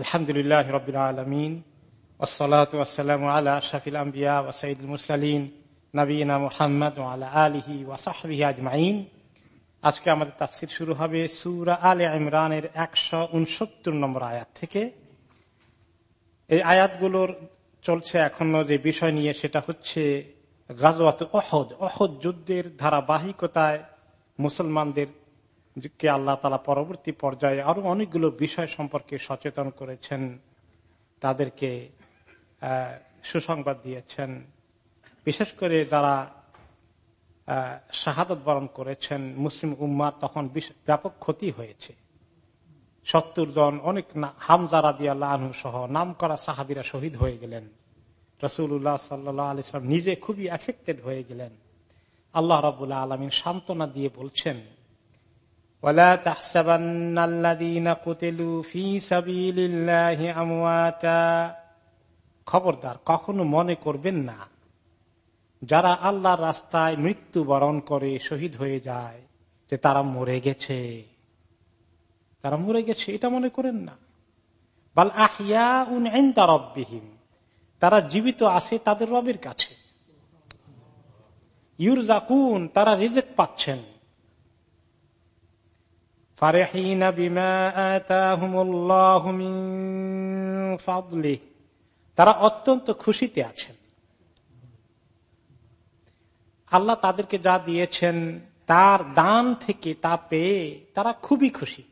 আলহামদুলিল্লাহ রবিল আলমিন ওসলাত ওসালাম আলা শাফিল আম্বিয়া ওসাইদুল মুরসালিন নবীনা মোহাম্মদ আলা আলিহি ওয়াসাহবিহি আজমাইন। আজকে আমাদের তাফসির শুরু হবে সুরা আলে ইমরানের একশো উনসত্তর নম্বর আয়াত থেকে। এই আয়াতগুলোর চলছে এখনও যে বিষয় নিয়ে সেটা হচ্ছে গাজওয়াত অহদ অহদ যুদ্ধের ধারাবাহিকতায় মুসলমানদের কে আল্লাহ তালা পরবর্তী পর্যায়ে আরও অনেকগুলো বিষয় সম্পর্কে সচেতন করেছেন, তাদেরকে সুসংবাদ দিয়েছেন। বিশেষ করে যারা শাহাদত বরণ করেছেন, মুসলিম উম্মার তখন ব্যাপক ক্ষতি হয়েছে। সত্তর জন, অনেক হামজারা দিয়া আনহু সহ নাম করা সাহাবিরা শহীদ হয়ে গেলেন। রসুল্লাহ সাল্লাহ আলিয়াম নিজে খুবই এফেক্টেড হয়ে গেলেন। আল্লাহ রবুল্লাহ আলমিন সান্ত্বনা দিয়ে বলছেন ولا تحسبن الذين قتلوا في سبيل الله امواتا খবরদার কখনো মনে করবেন না যারা আল্লাহর রাস্তায় মৃত্যু বরণ করে শহীদ হয়ে যায় যে তারা মরে গেছে তারা মরে গেছে এটা মনে করেন না বাল আহিয়া উন রব্বিহীন তারা জীবিত আছে তাদের রবের কাছে ইউরজাকুন তারা রিজেক পাচ্ছেন ফারেহিন বিমা আতাহুমুল্লাহ তারা অত্যন্ত খুশিতে আছেন। আল্লাহ তাদেরকে যা দিয়েছেন, তার দান থেকে তা পেয়ে তারা খুবই খুশি।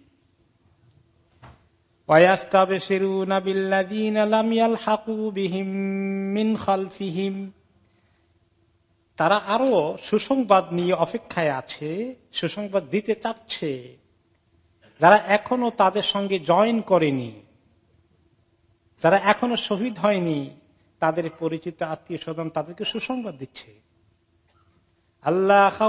তারা আরও সুসংবাদ নিয়ে অপেক্ষায় আছে, সুসংবাদ দিতে চাচ্ছে। যারা এখনও তাদের সঙ্গে জয়েন করেনি, যারা এখনও শহীদ হয়নি, তাদের পরিচিত আত্মীয় স্বজন তাদেরকে সুসংবাদ দিচ্ছে। আল্লাহ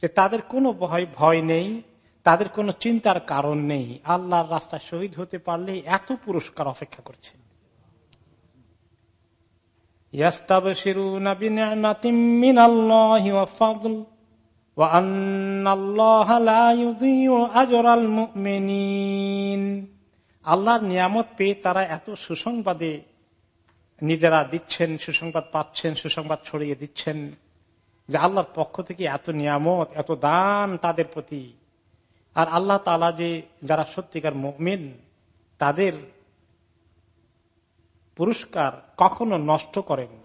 যে তাদের কোনো ভয় ভয় নেই, তাদের কোনো চিন্তার কারণ নেই। আল্লাহর রাস্তা শহীদ হতে পারলে এত পুরস্কার অপেক্ষা করছে। ইয়াস্তাবশিরুন আল্লাহর নিয়ামত পেয়ে তারা এত সুসংবাদে নিজেরা দিচ্ছেন, সুসংবাদ পাচ্ছেন, সুসংবাদ ছড়িয়ে দিচ্ছেন যে আল্লাহর পক্ষ থেকে এত নিয়ামত, এত দান তাদের প্রতি। আর আল্লাহ তালা যে যারা সত্যিকার মমিন, তাদের পুরস্কার কখনো নষ্ট করেন।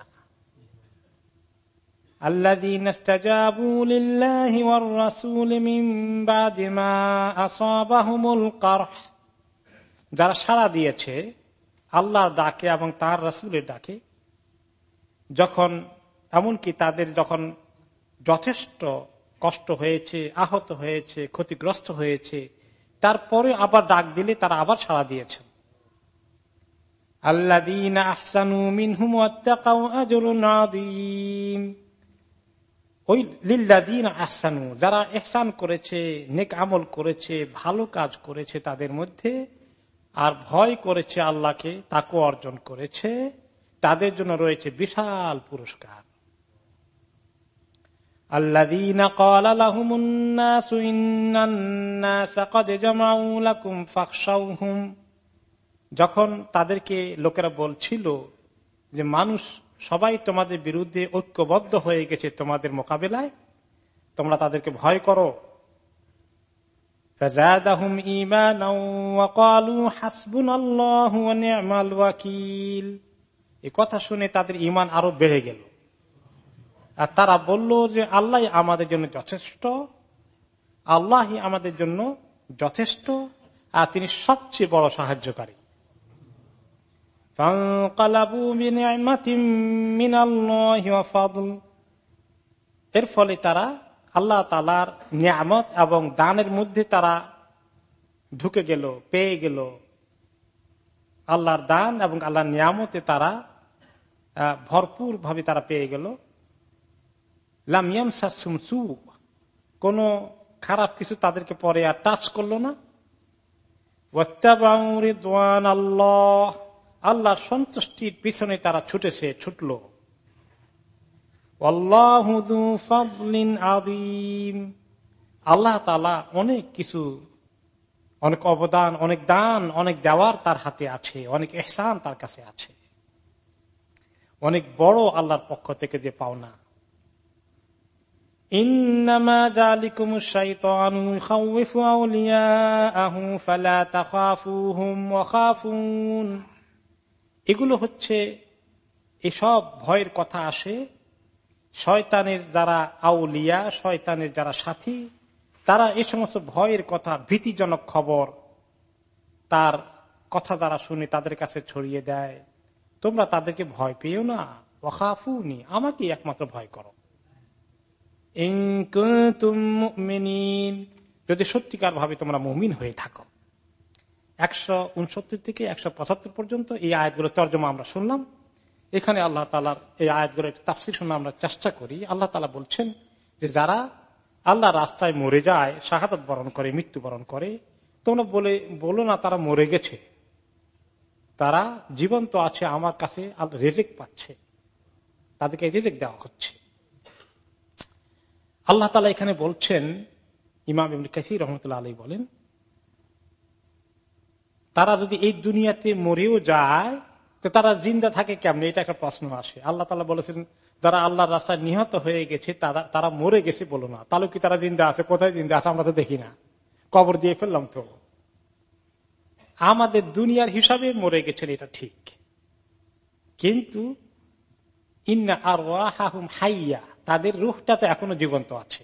الذين استجابوا لله والرسول من بعد ما أصابهم القرح যারা সাড়া দিয়েছে আল্লাহর ডাকে এবং তার রাসুলের ডাকে যখন এমনকি তাদের যখন যথেষ্ট কষ্ট হয়েছে আহত হয়েছে ক্ষতিগ্রস্ত হয়েছে তারপরে আবার ডাক দিলে তারা আবার সাড়া দিয়েছেন আল্লাহ আহসানু মিনহুম আজরুন আযীম ওই লিল্লাদিন আহসানু, যারা এহসান করেছে, নেক আমল করেছে, ভালো কাজ করেছে তাদের মধ্যে, আর ভয় করেছে আল্লাহকে তাকে অর্জন করেছে, তাদের জন্য রয়েছে বিশাল পুরস্কার। যখন তাদেরকে লোকেরা বলছিল যে, মানুষ সবাই তোমাদের বিরুদ্ধে ঐক্যবদ্ধ হয়ে গেছে তোমাদের মোকাবেলায়। তোমরা তাদেরকে ভয় করো। কথা শুনে তাদের ইমান আরও বেড়ে গেল। আর তারা বলল যে, আল্লাহ আমাদের জন্য যথেষ্ট, আল্লাহ আমাদের জন্য যথেষ্ট, আর তিনি সবচেয়ে বড় সাহায্যকারী। এর ফলে তারা আল্লাহ তালার নিয়ামত এবং দানের মধ্যে তারা ঢুকে গেল, পেয়ে গেল। আল্লাহর দান এবং আল্লাহর নিয়ামতে তারা ভরপুর ভাবে তারা পেয়ে গেল। লামিয়াম সুমসু, কোন খারাপ কিছু তাদেরকে পরে আর টাচ করল না। আল্লাহ আল্লাহর সন্তুষ্টির পিছনে তারা ছুটেছে, ছুটল। আল্লাহ তালা অনেক কিছু, অনেক অবদান, অনেক দান, অনেক দেওয়ার তার হাতে আছে, অনেক এহসান তার কাছে আছে। অনেক বড় আল্লাহর পক্ষ থেকে যে পাওনা। এগুলো হচ্ছে এসব ভয়ের কথা আসে। শয়তানের যারা আউলিয়া, শয়তানের যারা সাথী, তারা এ সমস্ত ভয়ের কথা, ভীতিজনক খবর তার কথা যারা শুনে তাদের কাছে ছড়িয়ে দেয়। তোমরা তাদেরকে ভয় পেও না। ওখাফুনি আমাকে একমাত্র ভয় করো। যদি সত্যিকার ভাবে তোমরা মুমিন হয়ে থাকো। একশো উনসত্তর থেকে একশো পঁচাত্তর পর্যন্ত এই আয়াতগুলো তর্জমা আমরা শুনলাম। এখানে আল্লাহ তালার এই আয়াতগুলো তাফসির শুনে আমরা চেষ্টা করি। আল্লাহ তালা বলছেন যে, যারা আল্লাহ রাস্তায় মরে যায়, শাহাদত বরণ করে, মৃত্যুবরণ করে, তোমরা বলে, বলো না তারা মরে গেছে। তারা জীবন্ত আছে, আমার কাছে রেজেক পাচ্ছে। তাদেরকে রেজেক দেওয়া হচ্ছে। আল্লাহ তালা এখানে বলছেন, ইমাম ইমনি কাসির রহমতুল্লাহ আলী বলেন তারা যদি এই দুনিয়াতে মরেও যায়, তো তারা জিন্দা থাকে কেমন? এটা একটা প্রশ্ন আসে। আল্লাহ তালা বলেছেন, যারা আল্লাহর রাস্তায় নিহত হয়ে গেছে, তারা তারা মরে গেছে বলো না। তাহলে কি তারা জিন্দা আছে? কোথায় জিন্দা আছে? আমরা তো দেখি না। কবর দিয়ে ফেললাম তো। আমাদের দুনিয়ার হিসাবে মরে গেছেন, এটা ঠিক। কিন্তু ইন্না আর হাইয়া, তাদের রুহটা তো এখনও জীবন্ত আছে।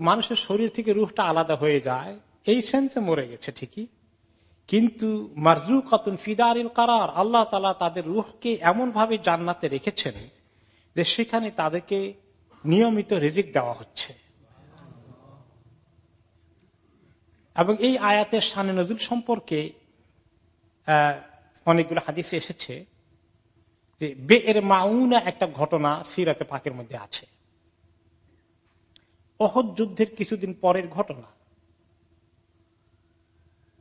মানুষের শরীর থেকে রুহটা আলাদা হয়ে যায়। এই সেন্সে মরে গেছে ঠিকই। কিন্তু মারজু কতুন ফিদারিল কারার, আল্লাহ তালা তাদের রুহকে এমন ভাবে জান্নাতে রেখেছেন যে সেখানে তাদেরকে নিয়মিত রিজিক দেওয়া হচ্ছে। এবং এই আয়াতের সানে নজরুল সম্পর্কে অনেকগুলো হাদিসে এসেছে যে বে এর মাউনা একটা ঘটনা সিরাতে পাকের মধ্যে আছে। অহদ যুদ্ধের কিছুদিন পরের ঘটনা।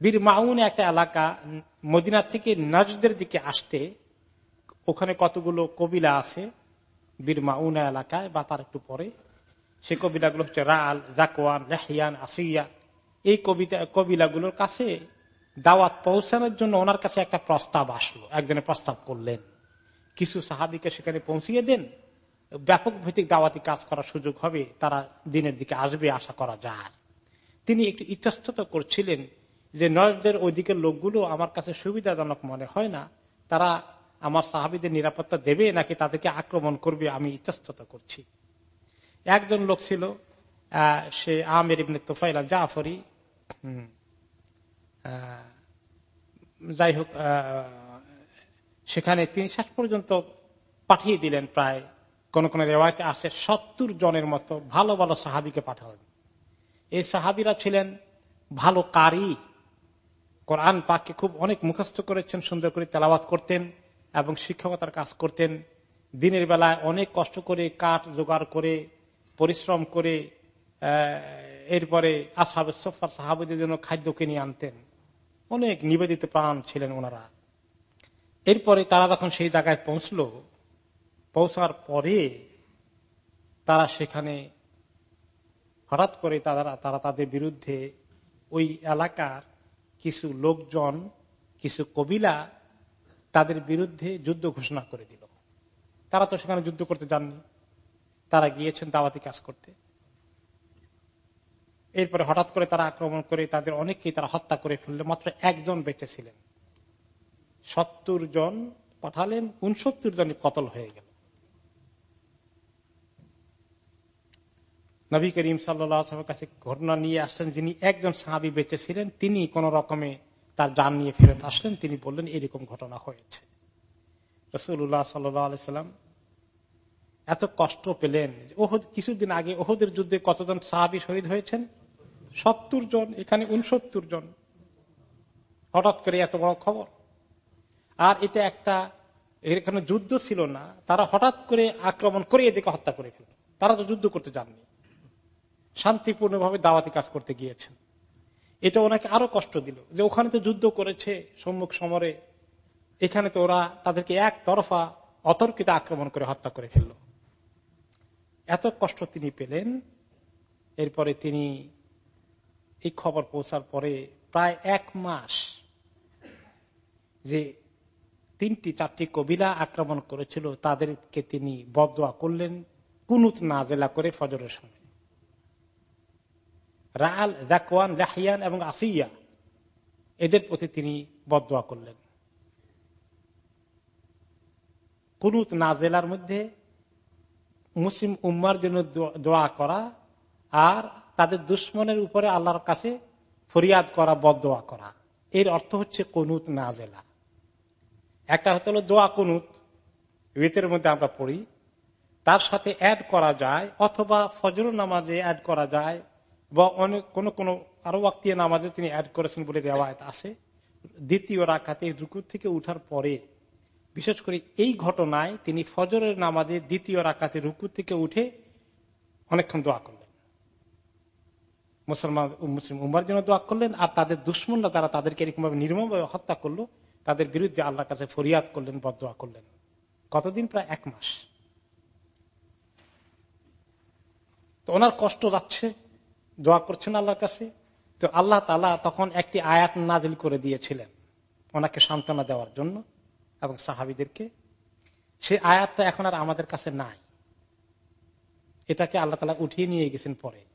বীর মাউন একটা এলাকা মদিনা থেকে নজদের দিকে আসতে ওখানে কতগুলো কবিলা আছে বীর মাউনা এলাকায় বা তার একটু পরে? সে কবিলাগুলো হচ্ছে রাল জাকোয়ান লেহিয়ান আসিয়া। এই কবিতা, কবিলাগুলোর কাছে দাওয়াত পৌঁছানোর জন্য ওনার কাছে একটা প্রস্তাব আসলো। একজনের প্রস্তাব করলেন, কিছু সাহাবিকে সেখানে পৌঁছিয়ে দেন। ব্যাপক ভিত্তিক দাওয়াতি কাজ করার সুযোগ হবে। তারা দিনের দিকে আসবে, আশা করা যায়। তিনি একটু ইতস্তত করছিলেন। যে নজদের ওই দিকের লোকগুলো আমার কাছে সুবিধাজনক মনে হয় না, তারা আমার সাহাবিদের নিরাপত্তা দেবে নাকি তাদেরকে আক্রমণ করবে আমি ইতস্তত করছি। একজন লোক ছিল সে আমের ইবনে তোফাইল জাফরি যাই হোক সেখানে তিনি শেষ পর্যন্ত পাঠিয়ে দিলেন প্রায়, কোন কোন রেওয়ায়তে আসে সত্তর জনের মতো ভালো ভালো সাহাবিকে পাঠালেন। এই সাহাবিরা ছিলেন ভালো কারি। কোরআন পাককে খুব অনেক মুখস্থ করেছেন, সুন্দর করে তেলাবাত করতেন এবং শিক্ষকতার কাজ করতেন। দিনের বেলায় অনেক কষ্ট করে কাঠ জোগাড় করে, পরিশ্রম করে এরপরে আসাবে সফার সাহাবিদের জন্য খাদ্য কিনে আনতেন। অনেক নিবেদিত প্রাণ ছিলেন ওনারা। এরপরে তারা যখন সেই জায়গায় পৌঁছল, পৌঁছার পরে তারা সেখানে হঠাৎ করে তারা তারা তাদের বিরুদ্ধে ওই এলাকার কিছু লোকজন, কিছু কবিলা তাদের বিরুদ্ধে যুদ্ধ ঘোষণা করে দিল। তারা তো সেখানে যুদ্ধ করতে যাননি। তারা গিয়েছেন দাওয়াতি কাজ করতে। এরপরে হঠাৎ করে তারা আক্রমণ করে তাদের অনেককেই তারা হত্যা করে ফেললে, মাত্র একজন বেঁচে ছিলেন। সত্তর জন পাঠালেন, উনসত্তর জন কতল হয়ে গেল। নবী করিম সাল্লামের কাছে ঘটনা নিয়ে আসলেন যিনি একজন সাহাবি বেঁচে ছিলেন, তিনি কোন রকমে তার যান নিয়ে ফেরত আসলেন, তিনি বললেন, এরকম ঘটনা হয়েছে। রসুল্লাহ সাল্লাম এত কষ্ট পেলেন ওহদ, কিছুদিন আগে ওহদের যুদ্ধে কতজন সাহাবি শহীদ হয়েছেন? সত্তর জন, এখানে উনসত্তর জন। হঠাৎ করে এত বড় খবর। আর এটা একটা, এখানে যুদ্ধ ছিল না, তারা হঠাৎ করে আক্রমণ করে এদিকে হত্যা করে ফেল তারা তো যুদ্ধ করতে যাননি। শান্তিপূর্ণভাবে দাওয়াতি কাজ করতে গিয়েছেন। এটা ওনাকে আরও কষ্ট দিল যে ওখানে তো যুদ্ধ করেছে সম্মুখ সমরে। এখানে তো ওরা তাদেরকে এক তরফা অতর্কিত আক্রমণ করে হত্যা করে ফেলল। এত কষ্ট তিনি পেলেন, এরপরে তিনি এই খবর পৌঁছার পরে প্রায় এক মাস যে তিনটি চারটি কবিলা আক্রমণ করেছিল, তাদেরকে তিনি বদোয়া করলেন, কুনুত নাজেলা করে ফজরের সময়। রাল জাকওয়ান লাহিয়ান এবং আসিয়া এদের প্রতি তিনি বদোয়া করলেন। কুনুত নাজেলার মধ্যে মুসলিম উম্মার জন্য দোয়া করা আর তাদের দুশ্মনের উপরে আল্লাহর কাছে ফরিয়াদ করা বদোয়া করা। এর অর্থ হচ্ছে কনুত নাজেলা। একটা হতে হলো দোয়া কনুত বেতের মধ্যে আমরা পড়ি। তার সাথে অ্যাড করা যায় অথবা ফজর নামাজে অ্যাড করা যায়। বা অনেক, কোন কোন আরও ওয়াক্তীয় নামাজে তিনি অ্যাড করেছেন বলে রেওয়ায়ত আছে। দ্বিতীয় রাখাতে রুকুর থেকে উঠার পরে, বিশেষ করে এই ঘটনায় তিনি ফজরের নামাজে দ্বিতীয় রাকাতে রুকুর থেকে উঠে অনেকক্ষণ দোয়া করলেন। মুসলমান, মুসলিম উমার জন্য দোয়া করলেন, আর তাদের দুশ্মনরা যারা তাদেরকে এরকমভাবে নির্মমভাবে হত্যা করল, তাদের বিরুদ্ধে আল্লাহর কাছে ফরিয়াদ করলেন বদোয়া করলেন। কতদিন? প্রায় এক মাস। তো ওনার কষ্ট যাচ্ছে দোয়া করছেন আল্লাহর কাছে? তো আল্লাহ তালা তখন একটি আয়াত নাজিল করে দিয়েছিলেন ওনাকে সান্ত্বনা দেওয়ার জন্য এবং সাহাবিদেরকে। সে আয়াতটা এখন আর আমাদের কাছে নাই। এটাকে আল্লাহ তালা উঠিয়ে নিয়ে গেছেন পরে।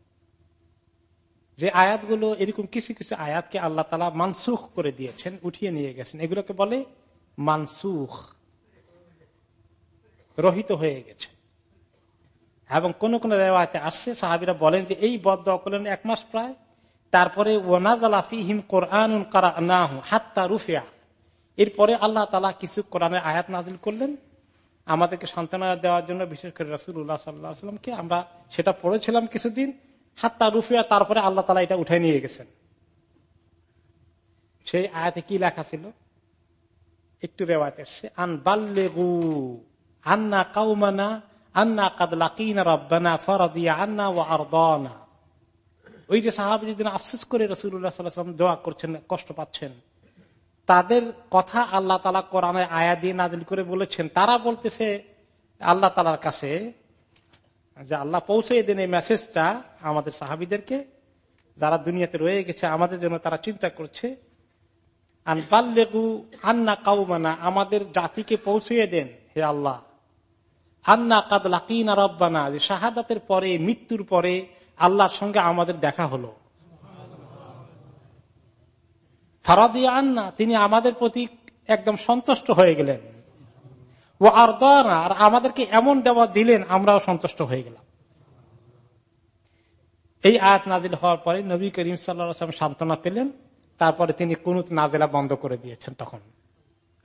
যে আয়াতগুলো, এরকম কিছু কিছু আয়াতকে আল্লাহ তালা মানসুখ করে দিয়েছেন, উঠিয়ে নিয়ে গেছেন। এগুলোকে বলে মানসুখ। রহিত হয়ে গেছে। এবং কোন কোন রেওয়াতে আসছে, সাহাবিরা বলেন যে এই বদ করলেন এক মাস প্রায়। তারপরে কোরআন হাত্তা রুফিয়া। এরপরে আল্লাহ তালা কিছু কোরআনের আয়াত নাজিল করলেন। আমাদেরকে সান্ত্বনা দেওয়ার জন্য বিশেষ করে রসুল্লাহ সাল্লাহামকে আমরা সেটা পড়েছিলাম কিছুদিন। হাত্তা রুফিয়া, তারপরে আল্লাহ তালা এটা উঠে নিয়ে গেছেন। সেই আয়াতে কি লেখা ছিল? একটু রেওয়াত এসছে, আন বাল্লেগু আন্না কাউমানা আন্না কাদলাকিনা রব্বানা ফরদিয়া আন্না ও আরদানা। ওই যে সাহাবি যেদিন আফসোস করে রসুল্লাহ সাল্লাম দোয়া করছেন, কষ্ট পাচ্ছেন, তাদের কথা আল্লাহ তালা কোরআনের আয়া দিয়ে নাজিল করে বলেছেন। তারা বলতেছে, আল্লাহ তালার কাছে যে আল্লাহ পৌঁছে দেন এই মেসেজটা আমাদের সাহাবিদেরকে, যারা দুনিয়াতে রয়ে গেছে, আমাদের জন্য তারা চিন্তা করছে আন্না কাউমানা আমাদের জাতিকে পৌঁছিয়ে দেন, হে আল্লাহ। আন্না কাদ লাকিনা রব্বানা, যে শাহাদাতের পরে, মৃত্যুর পরে আল্লাহর সঙ্গে আমাদের দেখা হলো। ফারাদিয়া আন্না, তিনি আমাদের প্রতি একদম সন্তুষ্ট হয়ে গেলেন। ও আর আর আমাদেরকে এমন দেওয়া দিলেন, আমরাও সন্তুষ্ট হয়ে গেলাম। এই আয়াত নাজিল হওয়ার পরে নবী করিম সাল্লাম সান্ত্বনা পেলেন। তারপরে তিনি কুনুত নাজেলা বন্ধ করে দিয়েছেন তখন।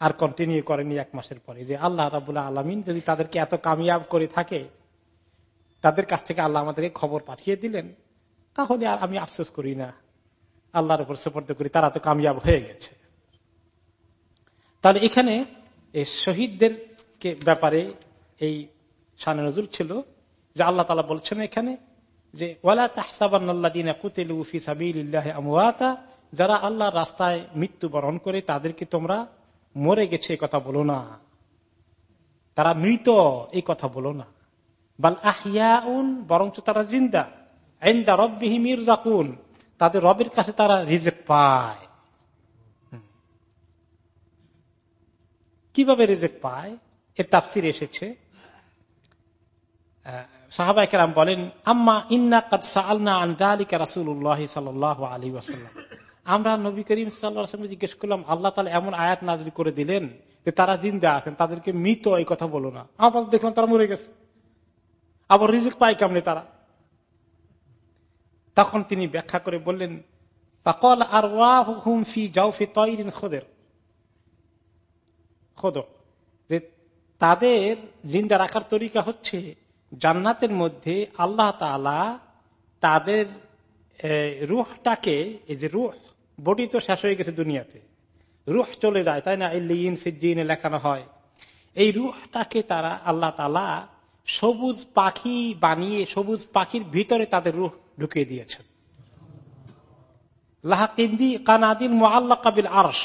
আর কন্টিনিউ করেনি এক মাসের পরে। যে আল্লাহ রাবুল্লাহ আলমিন যদি তাদেরকে এত কামিয়াব করে থাকে, তাদের কাছ থেকে আল্লাহ আমাদেরকে খবর পাঠিয়ে দিলেন, তাহলে আর আমি আফসোস করি না। আল্লাহর উপর সুপর্দ করি, তারা তো কামিয়াব হয়ে গেছে। তাহলে এখানে শহীদদের ব্যাপারে এই শানে নজরুল ছিল যে আল্লাহ তালা বলছেন এখানে যে, ওয়ালা তাহসাবান্দিনা কুতেলুফি সাবিল্লাহ আমুয়াতা যারা আল্লাহ রাস্তায় মৃত্যুবরণ করে, তাদেরকে তোমরা মরে গেছে এই কথা বলো না। তারা মৃত এই কথা বলো না। বাল আহিয়াউন বরঞ্চ তারা জিন্দা। আইন্দা রব্বিহি মির্জাকুন। তাদের রবের কাছে তারা রিজেক্ট পায়। কীভাবে রিজেক্ট পায়? এর তাফসির এসেছে। সাহাবাই কেরাম বলেন, আম্মা ইন্না কাদ সালনা আন্দালিকা রাসুল্লাহ সাল্লাহ আলী ওয়াসাল্লাম। আমরা নবী করিম সাল্লাহ জিজ্ঞেস করলাম, আল্লাহ তালা এমন আয়াত নাজরি করে দিলেন যে তারা জিন্দা আছেন, তাদেরকে মৃত এই কথা বলো না। আবার দেখলাম তারা মরে গেছে। আবার রিজিক পায় কেমনি তারা? তখন তিনি ব্যাখ্যা করে বললেন হুম ফি জাউফি তৈরিন খোদের। খোদ যে তাদের জিন্দা রাখার তরিকা হচ্ছে, জান্নাতের মধ্যে আল্লাহ তালা তাদের রুহটাকে, এই যে রুহ বডি তো শেষ হয়ে গেছে দুনিয়াতে। রুহ চলে যায়, তাই না? ইন সিজিনে লেখানো হয়। এই রুহটাকে তারা আল্লাহ তালা সবুজ পাখি বানিয়ে, সবুজ পাখির ভিতরে তাদের রুহ ঢুকিয়ে দিয়েছেন। লাহাকিন্দি কানাদিন মোয়াল্লা কাবিল আরস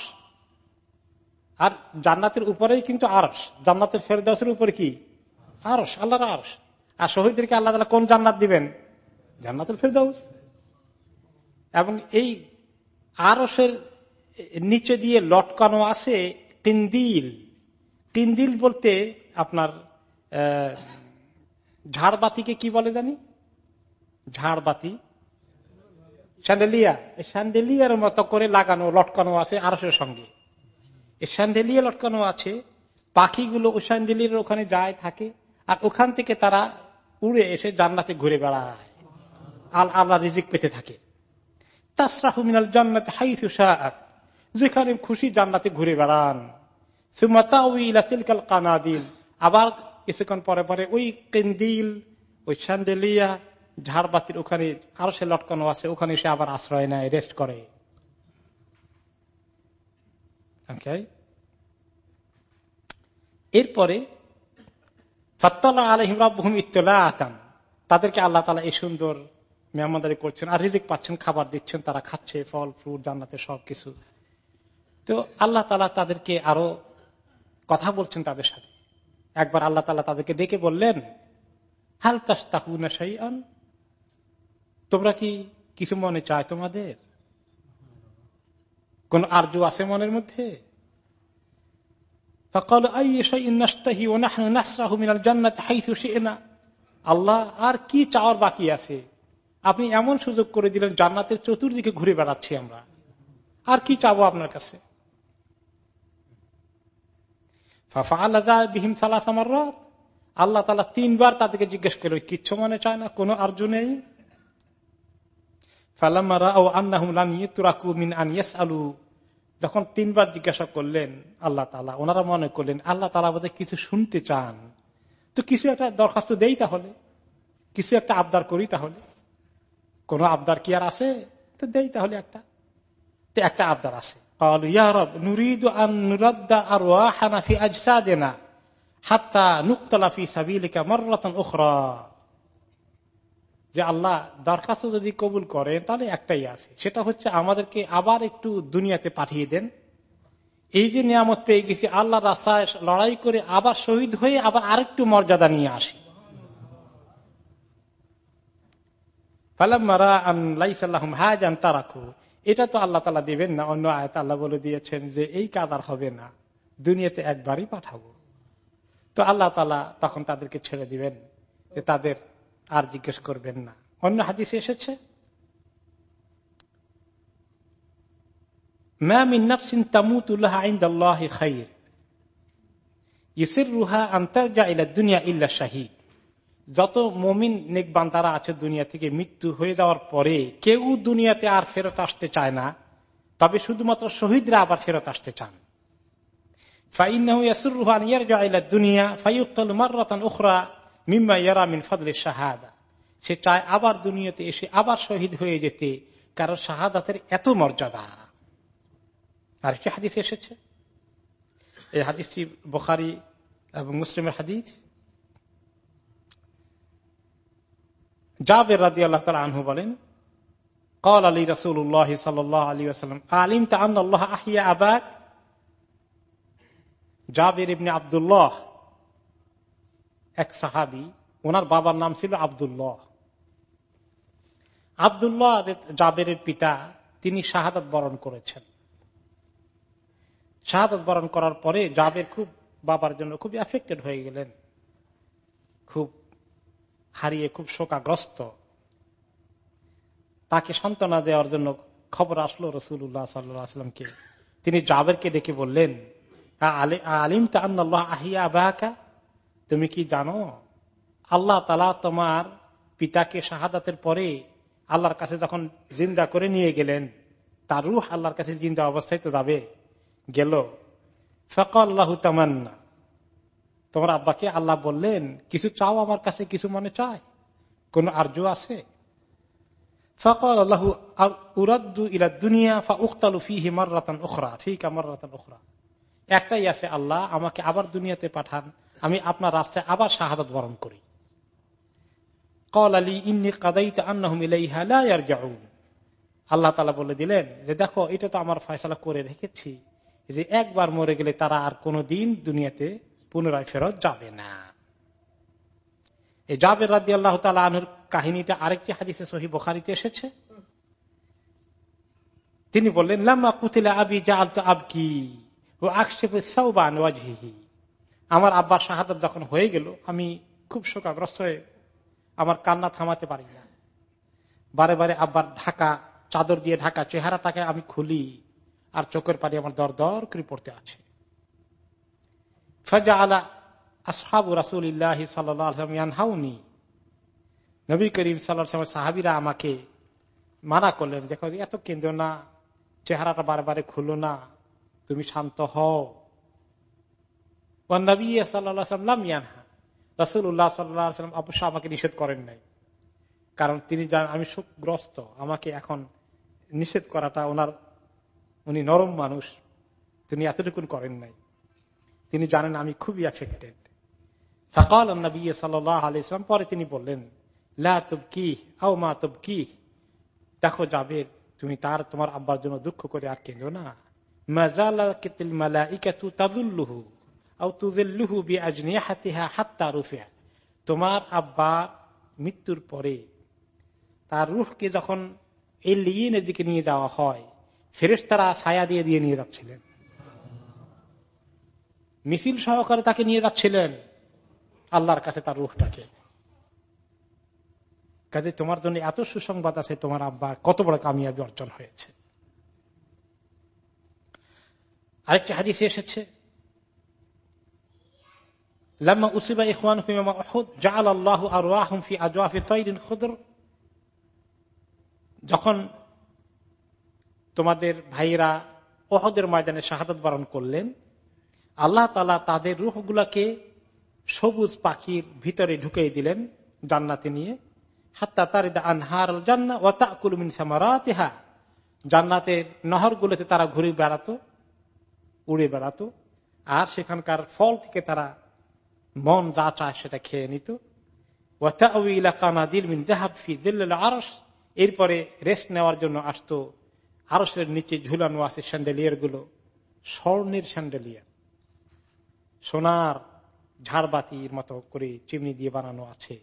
আর জান্নাতের উপরেই কিন্তু আরস জান্নাতের ফেরদাসের উপরে কি? আরস আল্লাহর আরস আর শহীদদেরকে আল্লাহ তালা কোন জান্নাত দিবেন? জান্নাতুল ফেরদাউস। এবং এই আরসের নিচে দিয়ে লটকানো আছে তিনদিল তিনদিল বলতে আপনার ঝাড়বাতিকে কি বলে জানি? ঝাড়বাতি। স্যান্ডেলিয়া। স্যান্ডেলিয়ার মতো করে লাগানো, লটকানো আছে আরসের সঙ্গে। স্যান্ডেলিয়া লটকানো আছে, পাখিগুলো ওই স্যান্ডেলিয়ার ওখানে যায়, থাকে, আর ওখান থেকে তারা উড়ে এসে জান্নাতে ঘুরে বেড়ায়। আল, আল্লাহ রিজিক পেতে থাকে। তাসরাহুমিনাল জান্নাতে হাইসু যেখানে খুশি জান্নাতে ঘুরে বেড়ান। সুমাতাল কানাদিল। আবার কিছুক্ষণ পরে পরে ওই কেন্দিল, ওই স্যান্ডেলিয়া, ঝাড়বাতির ওখানে আরও সে লটকানো আছে, ওখানে সে আবার আশ্রয় নেয়, রেস্ট করে। এরপরে তাদেরকে আল্লাহ তালা এই সুন্দর মেহমানদারি করছেন আর রিজিক পাচ্ছেন, খাবার দিচ্ছেন, তারা খাচ্ছে, ফল, ফ্রুট, জান্নাতে সবকিছু। তো আল্লাহ তালা তাদেরকে আরও কথা বলছেন তাদের সাথে। একবার আল্লাহ তালা তাদেরকে ডেকে বললেন, হাল তাস্তাহুনা আন তোমরা কি কিছু মনে চায় তোমাদের? কোন আর্য আছে মনের মধ্যে? আল্লাহ, আর কি চাওয়ার বাকি আছে? আপনি এমন সুযোগ করে দিলেন, জান্নাতের চতুর্দিকে ঘুরে বেড়াচ্ছি আমরা। আর কি চাবো আপনার কাছে? বিহিম আল্লাহ তালা তিনবার তাদেরকে জিজ্ঞেস করল, কিচ্ছু মনে চায় না, কোনো আর্য নেই? যখন তিনবার জিজ্ঞাসা করলেন আল্লাহ তালা ওনারা মনে করলেন, আল্লাহ তালা আমাদের কিছু শুনতে চান। তো কিছু একটা দরখাস্ত দেই তাহলে। কিছু একটা আবদার করি তাহলে। কোন আবদার কি আর আছে? তো দেই তাহলে একটা। তো একটা আবদার আছে। যে আল্লাহ দরখাস্ত যদি কবুল করেন, তাহলে একটাই আছে। সেটা হচ্ছে আমাদেরকে আবার একটু দুনিয়াতে পাঠিয়ে দেন। এই যে নিয়ামত পেয়ে গেছি, আল্লাহ রাস্তায় লড়াই করে আবার শহীদ হয়ে আবার আরেকটু মর্যাদা নিয়ে আসি। এটা তো আল্লাহ তালা দিবেন না, অন্য আয়ত আল্লাহ বলে দিয়েছেন যে এই কাজ আর হবে না। দুনিয়াতে একবারই পাঠাবো। তো আল্লাহ তালা তখন তাদেরকে ছেড়ে দিবেন যে তাদের আর জিজ্ঞেস করবেন না। অন্য হাদিসে এসেছে যত মমিন নেকবান তারা আছে দুনিয়া থেকে মৃত্যু হয়ে যাওয়ার পরে, কেউ দুনিয়াতে আর ফেরত আসতে চায় না। তবে শুধুমাত্র শহীদরা আবার ফেরত আসতে চান। দুনিয়া মিম্মা ইয়ারামিন ফদলে শাহাদা। সে চায় আবার দুনিয়াতে এসে আবার শহীদ হয়ে যেতে, কারণ শাহাদাতের এত মর্যাদা। আর কি হাদিস এসেছে। এই হাদিসটি বখারি এবং মুসলিমের হাদিস। জাবের রাজি আল্লাহ তালা আনহু বলেন কল আলী রসুল্লাহ সাল্লাহ আলী আলিম তা আল্লাহ আহিয়া আবাক? জাবের ইবনে আবদুল্লাহ, এক সাহাবি, ওনার বাবার নাম ছিল আবদুল্লাহ। আবদুল্লাহ জাবের পিতা, তিনি শাহাদত বরণ করেছেন। শাহাদত বরণ করার পরে জাবের খুব বাবার জন্য খুব এফেক্টেড হয়ে গেলেন। খুব হারিয়ে খুব শোকাগ্রস্ত। তাকে সান্ত্বনা দেওয়ার জন্য খবর আসলো রসুল্লাহ সাল্লামকে তিনি জাবেরকে ডেকে বললেন আলিম তা আহিয়া তুমি কি জানো? আল্লাহ তালা তোমার পিতাকে শাহাদাতের পরে আল্লাহর কাছে যখন জিন্দা করে নিয়ে গেলেন, তার রুহ আল্লাহর কাছে জিন্দা অবস্থায় তো যাবে, গেল। ফকল্লাহ তামান্না। তোমার আব্বাকে আল্লাহ বললেন, কিছু চাও আমার কাছে, কিছু মনে চায়? কোন আর্য আছে? আল্লাহ একটাই আছে আল্লাহ, আমাকে আবার দুনিয়াতে পাঠান, আমি আপনার রাস্তায় আবার শাহাদত বরণ করি। কল আলী ইন্নি কাদাইতে আল্লাহ তালা বলে দিলেন যে, দেখো, এটা তো আমার ফয়সলা করে রেখেছি যে, একবার মরে গেলে তারা আর কোনো দিন দুনিয়াতে পুনরায় ফেরত যাবে না। এই জাবের রাজি আল্লাহ তালুর কাহিনীটা আরেকটি হাদিসে সহি বোখারিতে এসেছে। তিনি বললেন, লাম্মা কুতিলা আবি জাল তো আবকি ও আকশেফ সৌবান আমার আব্বার শাহাদ যখন হয়ে গেল, আমি খুব শোকাগ্রস্ত হয়ে আমার কান্না থামাতে পারি না। বারে বারে আব্বার ঢাকা, চাদর দিয়ে ঢাকা চেহারাটাকে আমি খুলি আর চোখের পানি আমার দর দর করে পড়তে আছে। নবী করিম সাহাবিরা আমাকে মানা করলেন দেখো এত কেন্দ্র না, চেহারাটা খুলো না, তুমি শান্ত হও। নবী সাল্লাম ইয়ানহা। রসুল্লাহ সাল্লাম অবশ্য আমাকে নিষেধ করেন নাই। কারণ তিনি যান আমি সুখগ্রস্ত আমাকে এখন নিষেধ করাটা ওনার, উনি নরম মানুষ, তিনি এতটুকুন করেন নাই। তিনি জানেন আমি খুবই অ্যাফেক্টেড ফকাল নবী সাল্লাহ আলাইসলাম পরে তিনি বললেন কি আও মা কি দেখো যাবে তুমি তার, তোমার আব্বার জন্য দুঃখ করে আর কেঁদো না। তোমার আব্বা মৃত্যুর পরে তার রুহকে যখন এলিয়েনের দিকে নিয়ে যাওয়া হয় ফেরেস তারা ছায়া দিয়ে দিয়ে নিয়ে যাচ্ছিলেন। মিছিল সহকারে তাকে নিয়ে যাচ্ছিলেন আল্লাহর কাছে তার রুহটাকে। কাজে তোমার জন্য এত সুসংবাদ আছে, তোমার আব্বা কত বড় কামিয়াবি অর্জন হয়েছে। আরেকটি হাদিসে এসেছে। যখন তোমাদের ভাইরা ওহদের ময়দানে শাহাদত বরণ করলেন আল্লাহ তালা তাদের রুহগুলাকে সবুজ পাখির ভিতরে ঢুকিয়ে দিলেন জান্নাতে নিয়ে। হাত্তা তারিদা আনহার জান্না ও তাকুলমিন সামারাতিহা। জান্নাতের নহরগুলোতে তারা ঘুরে বেড়াতো, উড়ে বেড়াতো, আর সেখানকার ফল থেকে তারা মন যা চায় সেটা খেয়ে নিত। এরপরে রেস্ট নেওয়ার জন্য আসতো আরসের নিচে ঝুলানো আছে স্যান্ডেলিয়ারগুলো স্বর্ণের স্যান্ডেলিয়ার। সোনার ঝাড়বাতির মতো করে চিমনি দিয়ে বানানো আছে।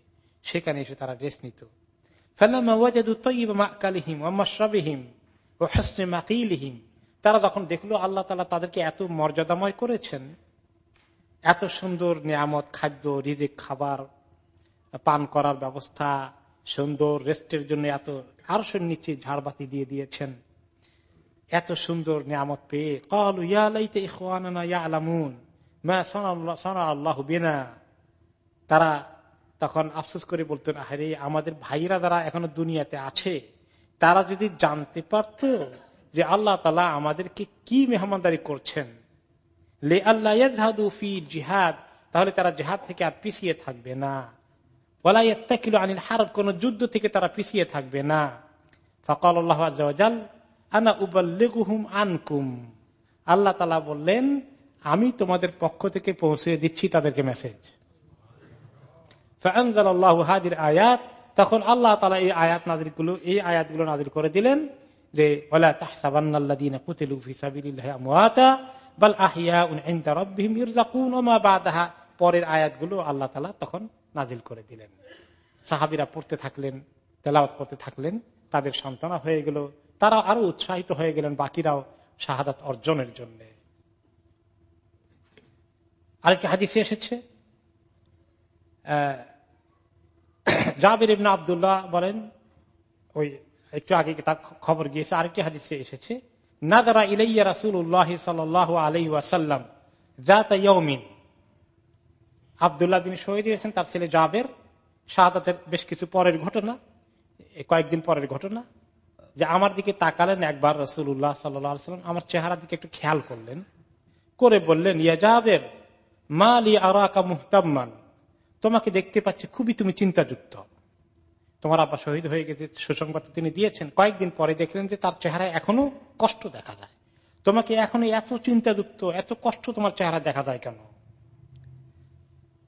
সেখানে এসে তারা রেস্ট নিত। তারা যখন দেখল আল্লাহ তালা তাদেরকে এত মর্যাদাময় করেছেন, এত সুন্দর নিয়ামত, খাদ্য, রিজিক, খাবার পান করার ব্যবস্থা, সুন্দর রেস্টের জন্য এত আরশের নিচে ঝাড়বাতি দিয়ে দিয়েছেন, এত সুন্দর নিয়ামত পেয়ে কল ইয়ালাইতে ইয়া আলামুন আল্লাহ বিনা। তারা তখন আফসোস করে বলতেন, আহারে, আমাদের ভাইরা যারা এখনও দুনিয়াতে আছে, তারা যদি জানতে পারত যে আল্লাহ তালা আমাদেরকে কি মেহমানদারি করছেন। লে আল্লাহ জিহাদ। তাহলে তারা জেহাদ থেকে আর পিছিয়ে থাকবে না। আনিল হার কোন যুদ্ধ থেকে তারা পিছিয়ে থাকবে না। ফকাল আল্লাহ আনা উবাল্লেগুহুম আনকুম। আল্লাহ তালা বললেন আমি তোমাদের পক্ষ থেকে পৌঁছে দিচ্ছি তাদেরকে মেসেজ হাদির আয়াত, তখন আল্লাহ তালা এই আয়াত নাজিরগুলো এই আয়াতগুলো নাজির করে দিলেন যে পরের আয়াতগুলো আল্লাহ তালা তখন নাজিল করে দিলেন। সাহাবিরা পড়তে থাকলেন, তেলাওয়াত করতে থাকলেন, তাদের সন্তানা হয়ে গেল। তারা আরও উৎসাহিত হয়ে গেলেন, বাকিরাও শাহাদাত অর্জনের জন্য। আরেকটি হাদিসে এসেছে। জাবির ইবনা আবদুল্লাহ বলেন, ওই একটু আগে তার খবর গিয়েছে, আরেকটি হাদিসে এসেছে, নাদারা ইলাইয়া রাসুল্লাহ সাল আলাই ওয়াসাল্লাম জাতিন আবদুল্লাহ যিনি শহীদ হয়েছেন, তার ছেলে জাবের শাহাদাতের বেশ কিছু পরের ঘটনা কয়েকদিন পরের ঘটনা, যে আমার দিকে তাকালেন একবার রসুল্লাহ সাল্লাম আমার চেহারা দিকে একটু খেয়াল করলেন, করে বললেন, ইয়া জাবের মালি আরাকা মুহতাম্মান তোমাকে দেখতে পাচ্ছি খুবই তুমি চিন্তাযুক্ত। তোমার আব্বা শহীদ হয়ে গেছে, সুসংবাদ তিনি দিয়েছেন। কয়েকদিন পরে দেখলেন যে তার চেহারায় এখনও কষ্ট দেখা যায়। তোমাকে এখনও এত চিন্তাযুক্ত, এত কষ্ট তোমার চেহারা দেখা যায় কেন?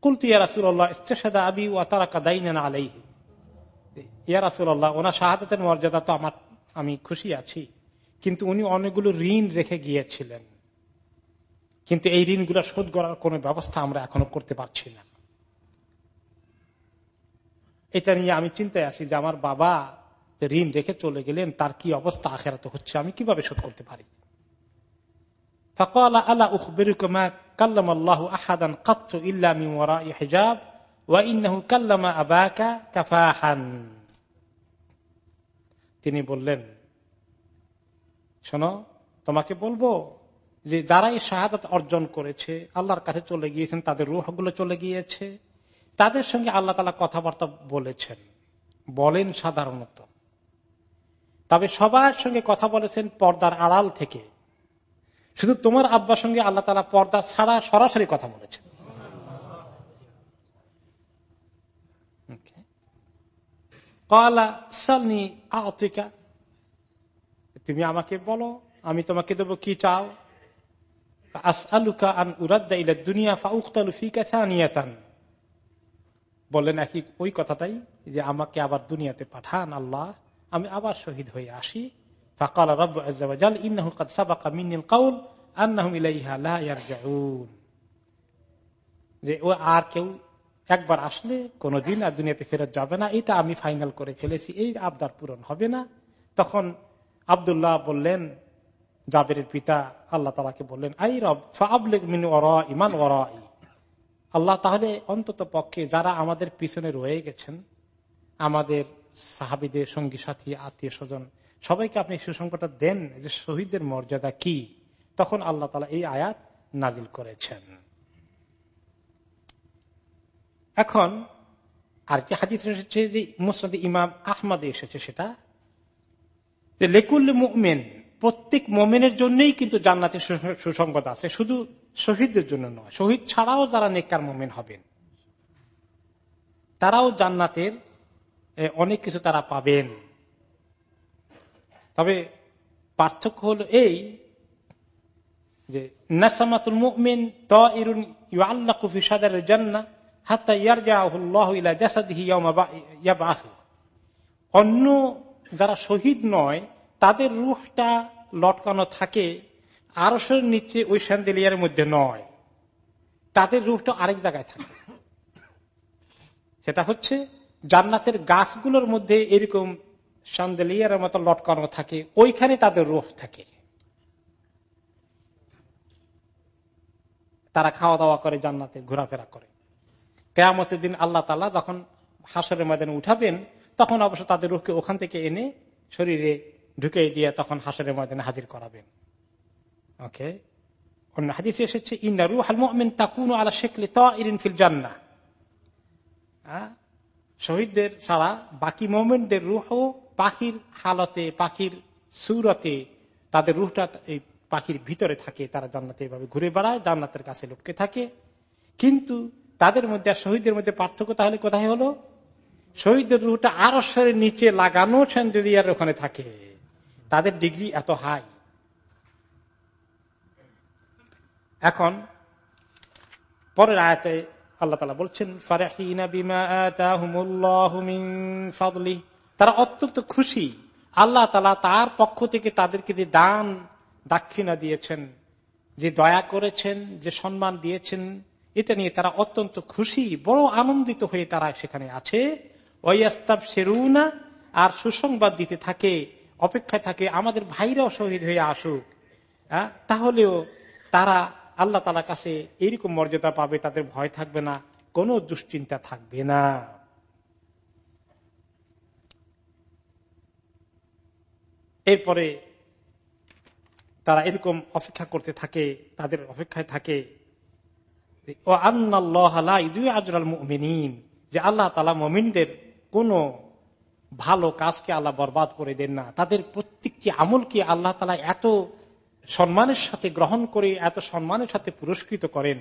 কুলতু ইয়ারাসুল্লাহ ইস্তেসাদা আবি ও তারা কাদাইনা আলাইহি ইয়ারাসুল্লাহ ওনার শাহাদাতের মর্যাদা তো আমার, আমি খুশি আছি। কিন্তু উনি অনেকগুলো ঋণ রেখে গিয়েছিলেন। কিন্তু এই ঋণগুলো শোধ করার কোন ব্যবস্থা আমরা এখনো করতে পারছি না এটা নিয়ে আমি চিন্তায় আছি যে আমার বাবা ঋণ রেখে চলে গেলেন তার কি অবস্থা আখেরাতে হচ্ছে আমি কিভাবে শোধ করতে পারি فقال ألا أخبرك ما كلم الله أحدا قط إلا من وراء حجاب وإنه كلم أباك كفاحا তিনি বললেন শোনো তোমাকে বলবো যে যারাই শাহাদাত অর্জন করেছে, আল্লাহর কাছে চলে গিয়েছেন, তাদের রুহগুলো চলে গিয়েছে, তাদের সঙ্গে আল্লাহ তালা কথাবার্তা বলেছেন। বলেন সাধারণত। তবে সবার সঙ্গে কথা বলেছেন পর্দার আড়াল থেকে। শুধু তোমার আব্বার সঙ্গে আল্লাহ তালা পর্দা ছাড়া সরাসরি কথা বলেছেন। তুমি আমাকে বলো, আমি তোমাকে দেবো কি চাও? আসআলুকা আন উরাদ্দা ইলা দুনিয়া বললেন একই ওই কথাটাই যে আমাকে আবার দুনিয়াতে পাঠান আল্লাহ। আমি আবার শহীদ হয়ে আসি। যে ও আর কেউ একবার আসলে কোনদিন আর দুনিয়াতে ফেরত যাবে না। এটা আমি ফাইনাল করে ফেলেছি। এই আবদার পূরণ হবে না। তখন আবদুল্লাহ বললেন জাবের পিতা আল্লাহ তালাকে বললেন, আই রব ফাবলেগ মিন ইমান আল্লাহ তাহলে অন্তত পক্ষে যারা আমাদের পিছনে রয়ে গেছেন, আমাদের সাহাবিদের সঙ্গী, সাথী, আত্মীয় স্বজন, সবাইকে আপনি সুসংকটা দেন যে শহীদদের মর্যাদা কি, তখন আল্লাহ তালা এই আয়াত নাজিল করেছেন। এখন আর যে হাদিস এসেছে যে মুসনাদ ইমাম আহমদে এসেছে সেটা লেকুল মুমেন প্রত্যেক মোমেনের জন্যই কিন্তু জান্নাতের সুসংবাদ আছে। শুধু শহীদদের জন্য নয়, শহীদ ছাড়াও যারা নেককার মোমেন হবেন, তারাও জান্নাতের অনেক কিছু তারা পাবেন। তবে পার্থক্য হল এই যে, নাসামাতুল মুমিন ত ইরুন আল্লাহ কুফি সাদার জান্না হাত্তা ইয়ারজাহুল্লাহ ইলা জাসাদিহি অন্য যারা শহীদ নয় তাদের রুহটা লটকানো থাকে আরসের নিচে ওই স্যান্ডেলিয়ার মধ্যে নয়। তাদের রুহটা আরেক জায়গায় থাকে। সেটা হচ্ছে জান্নাতের গাছগুলোর মধ্যে এরকম সান্দেলিয়ার মতো লটকানো থাকে, ওইখানে তাদের রুহ থাকে। তারা খাওয়া দাওয়া করে, জান্নাতে ঘোরাফেরা করে। কেয়ামতের দিন আল্লাহ তালা যখন হাসরের ময়দানে উঠাবেন, তখন অবশ্য তাদের রুখকে ওখান থেকে এনে শরীরে ঢুকে দিয়ে তখন হাসরের ময়দানে হাজির করাবেন। ওকে? অন্য হাদিস এসেছে, ইন্না রুহ আলমিন তাকুন আলা শেখলে তিন ফিল জান্না শহীদদের ছাড়া বাকি মোমেন্টদের রুহ পাখির হালতে, পাখির সুরতে, তাদের রুহটা এই পাখির ভিতরে থাকে, তারা জান্নাতে এভাবে ঘুরে বেড়ায়, জান্নাতের কাছে লোককে থাকে। কিন্তু তাদের মধ্যে আর শহীদদের মধ্যে পার্থক্য তাহলে কোথায় হলো? শহীদদের রুহটা আরসের নিচে লাগানো স্যান্ডেলিয়ার ওখানে থাকে। তাদের ডিগ্রি এত হাই। এখন, পরের আয়াতে আল্লাহ তালা বলছেন তারা অত্যন্ত খুশি। আল্লাহ তালা তার পক্ষ থেকে তাদেরকে যে দান দাক্ষিণা দিয়েছেন, যে দয়া করেছেন, যে সম্মান দিয়েছেন, এটা নিয়ে তারা অত্যন্ত খুশি, বড় আনন্দিত হয়ে তারা সেখানে আছে। ওয়াস্তাব সেরুনা আর সুসংবাদ দিতে থাকে। অপেক্ষায় থাকে, আমাদের ভাইরাও শহীদ হয়ে আসুক হ্যাঁ? তাহলেও তারা আল্লাহ তালা কাছে এইরকম মর্যাদা পাবে, তাদের ভয় থাকবে না, কোনো দুশ্চিন্তা থাকবে না এরপরে তারা এরকম অপেক্ষা করতে থাকে, তাদের অপেক্ষায় থাকে ও আন্না আজরাল মমিন যে আল্লাহ তালা মমিনদের কোন ভালো কাজকে আল্লাহ বরবাদ করে দেন না। তাদের প্রত্যেকটি আমলকে আল্লাহ তালা এত সম্মানের সাথে গ্রহণ করে, এত সম্মানের সাথে পুরস্কৃত করেন।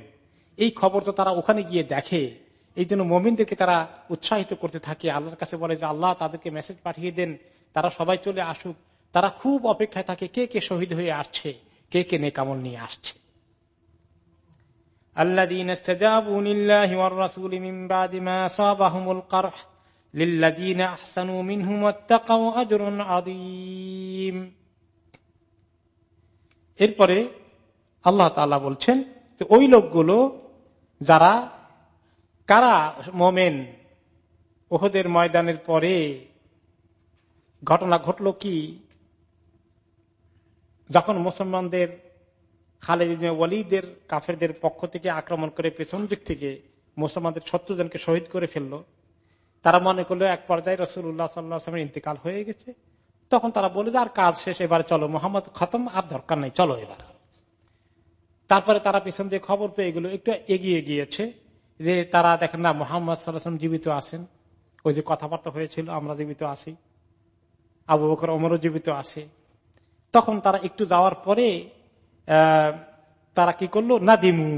এই খবর তো তারা ওখানে গিয়ে দেখে। এই জন্য মোমিনদেরকে তারা উৎসাহিত করতে থাকে। আল্লাহর কাছে বলে যে, আল্লাহ, তাদেরকে মেসেজ পাঠিয়ে দেন। তারা সবাই চলে আসুক। তারা খুব অপেক্ষায় থাকে কে কে শহীদ হয়ে আসছে, কে কে নেকামল নিয়ে আসছে। আল্লাহ আজরুন আদিম এরপরে আল্লাহ তালা বলছেন ওই লোকগুলো যারা, কারা মোমেন ওহদের ময়দানের পরে ঘটনা ঘটল কি? যখন মুসলমানদের খালেদ ওয়ালিদের কাফেরদের পক্ষ থেকে আক্রমণ করে পেছন দিক থেকে মুসলমানদের ছত্রজনকে জনকে শহীদ করে ফেলল তারা মনে করল এক পর্যায়ে রসুল্লাহ সাল্লাহামের ইন্তেকাল হয়ে গেছে। তখন তারা বলে যে, আর কাজ শেষ, এবার চলো, মোহাম্মদ খতম, আর দরকার নেই, চলো এবার। তারপরে তারা পিছন দিয়ে খবর পেয়ে গেল, একটু এগিয়ে গিয়েছে যে তারা দেখেন না, মোহাম্মদ সাল্লাহাম জীবিত আছেন। ওই যে কথাবার্তা হয়েছিল, আমরা জীবিত আছি। আবু বকর অমরও জীবিত আছে। তখন তারা একটু যাওয়ার পরে তারা কি করল? নাদিমু।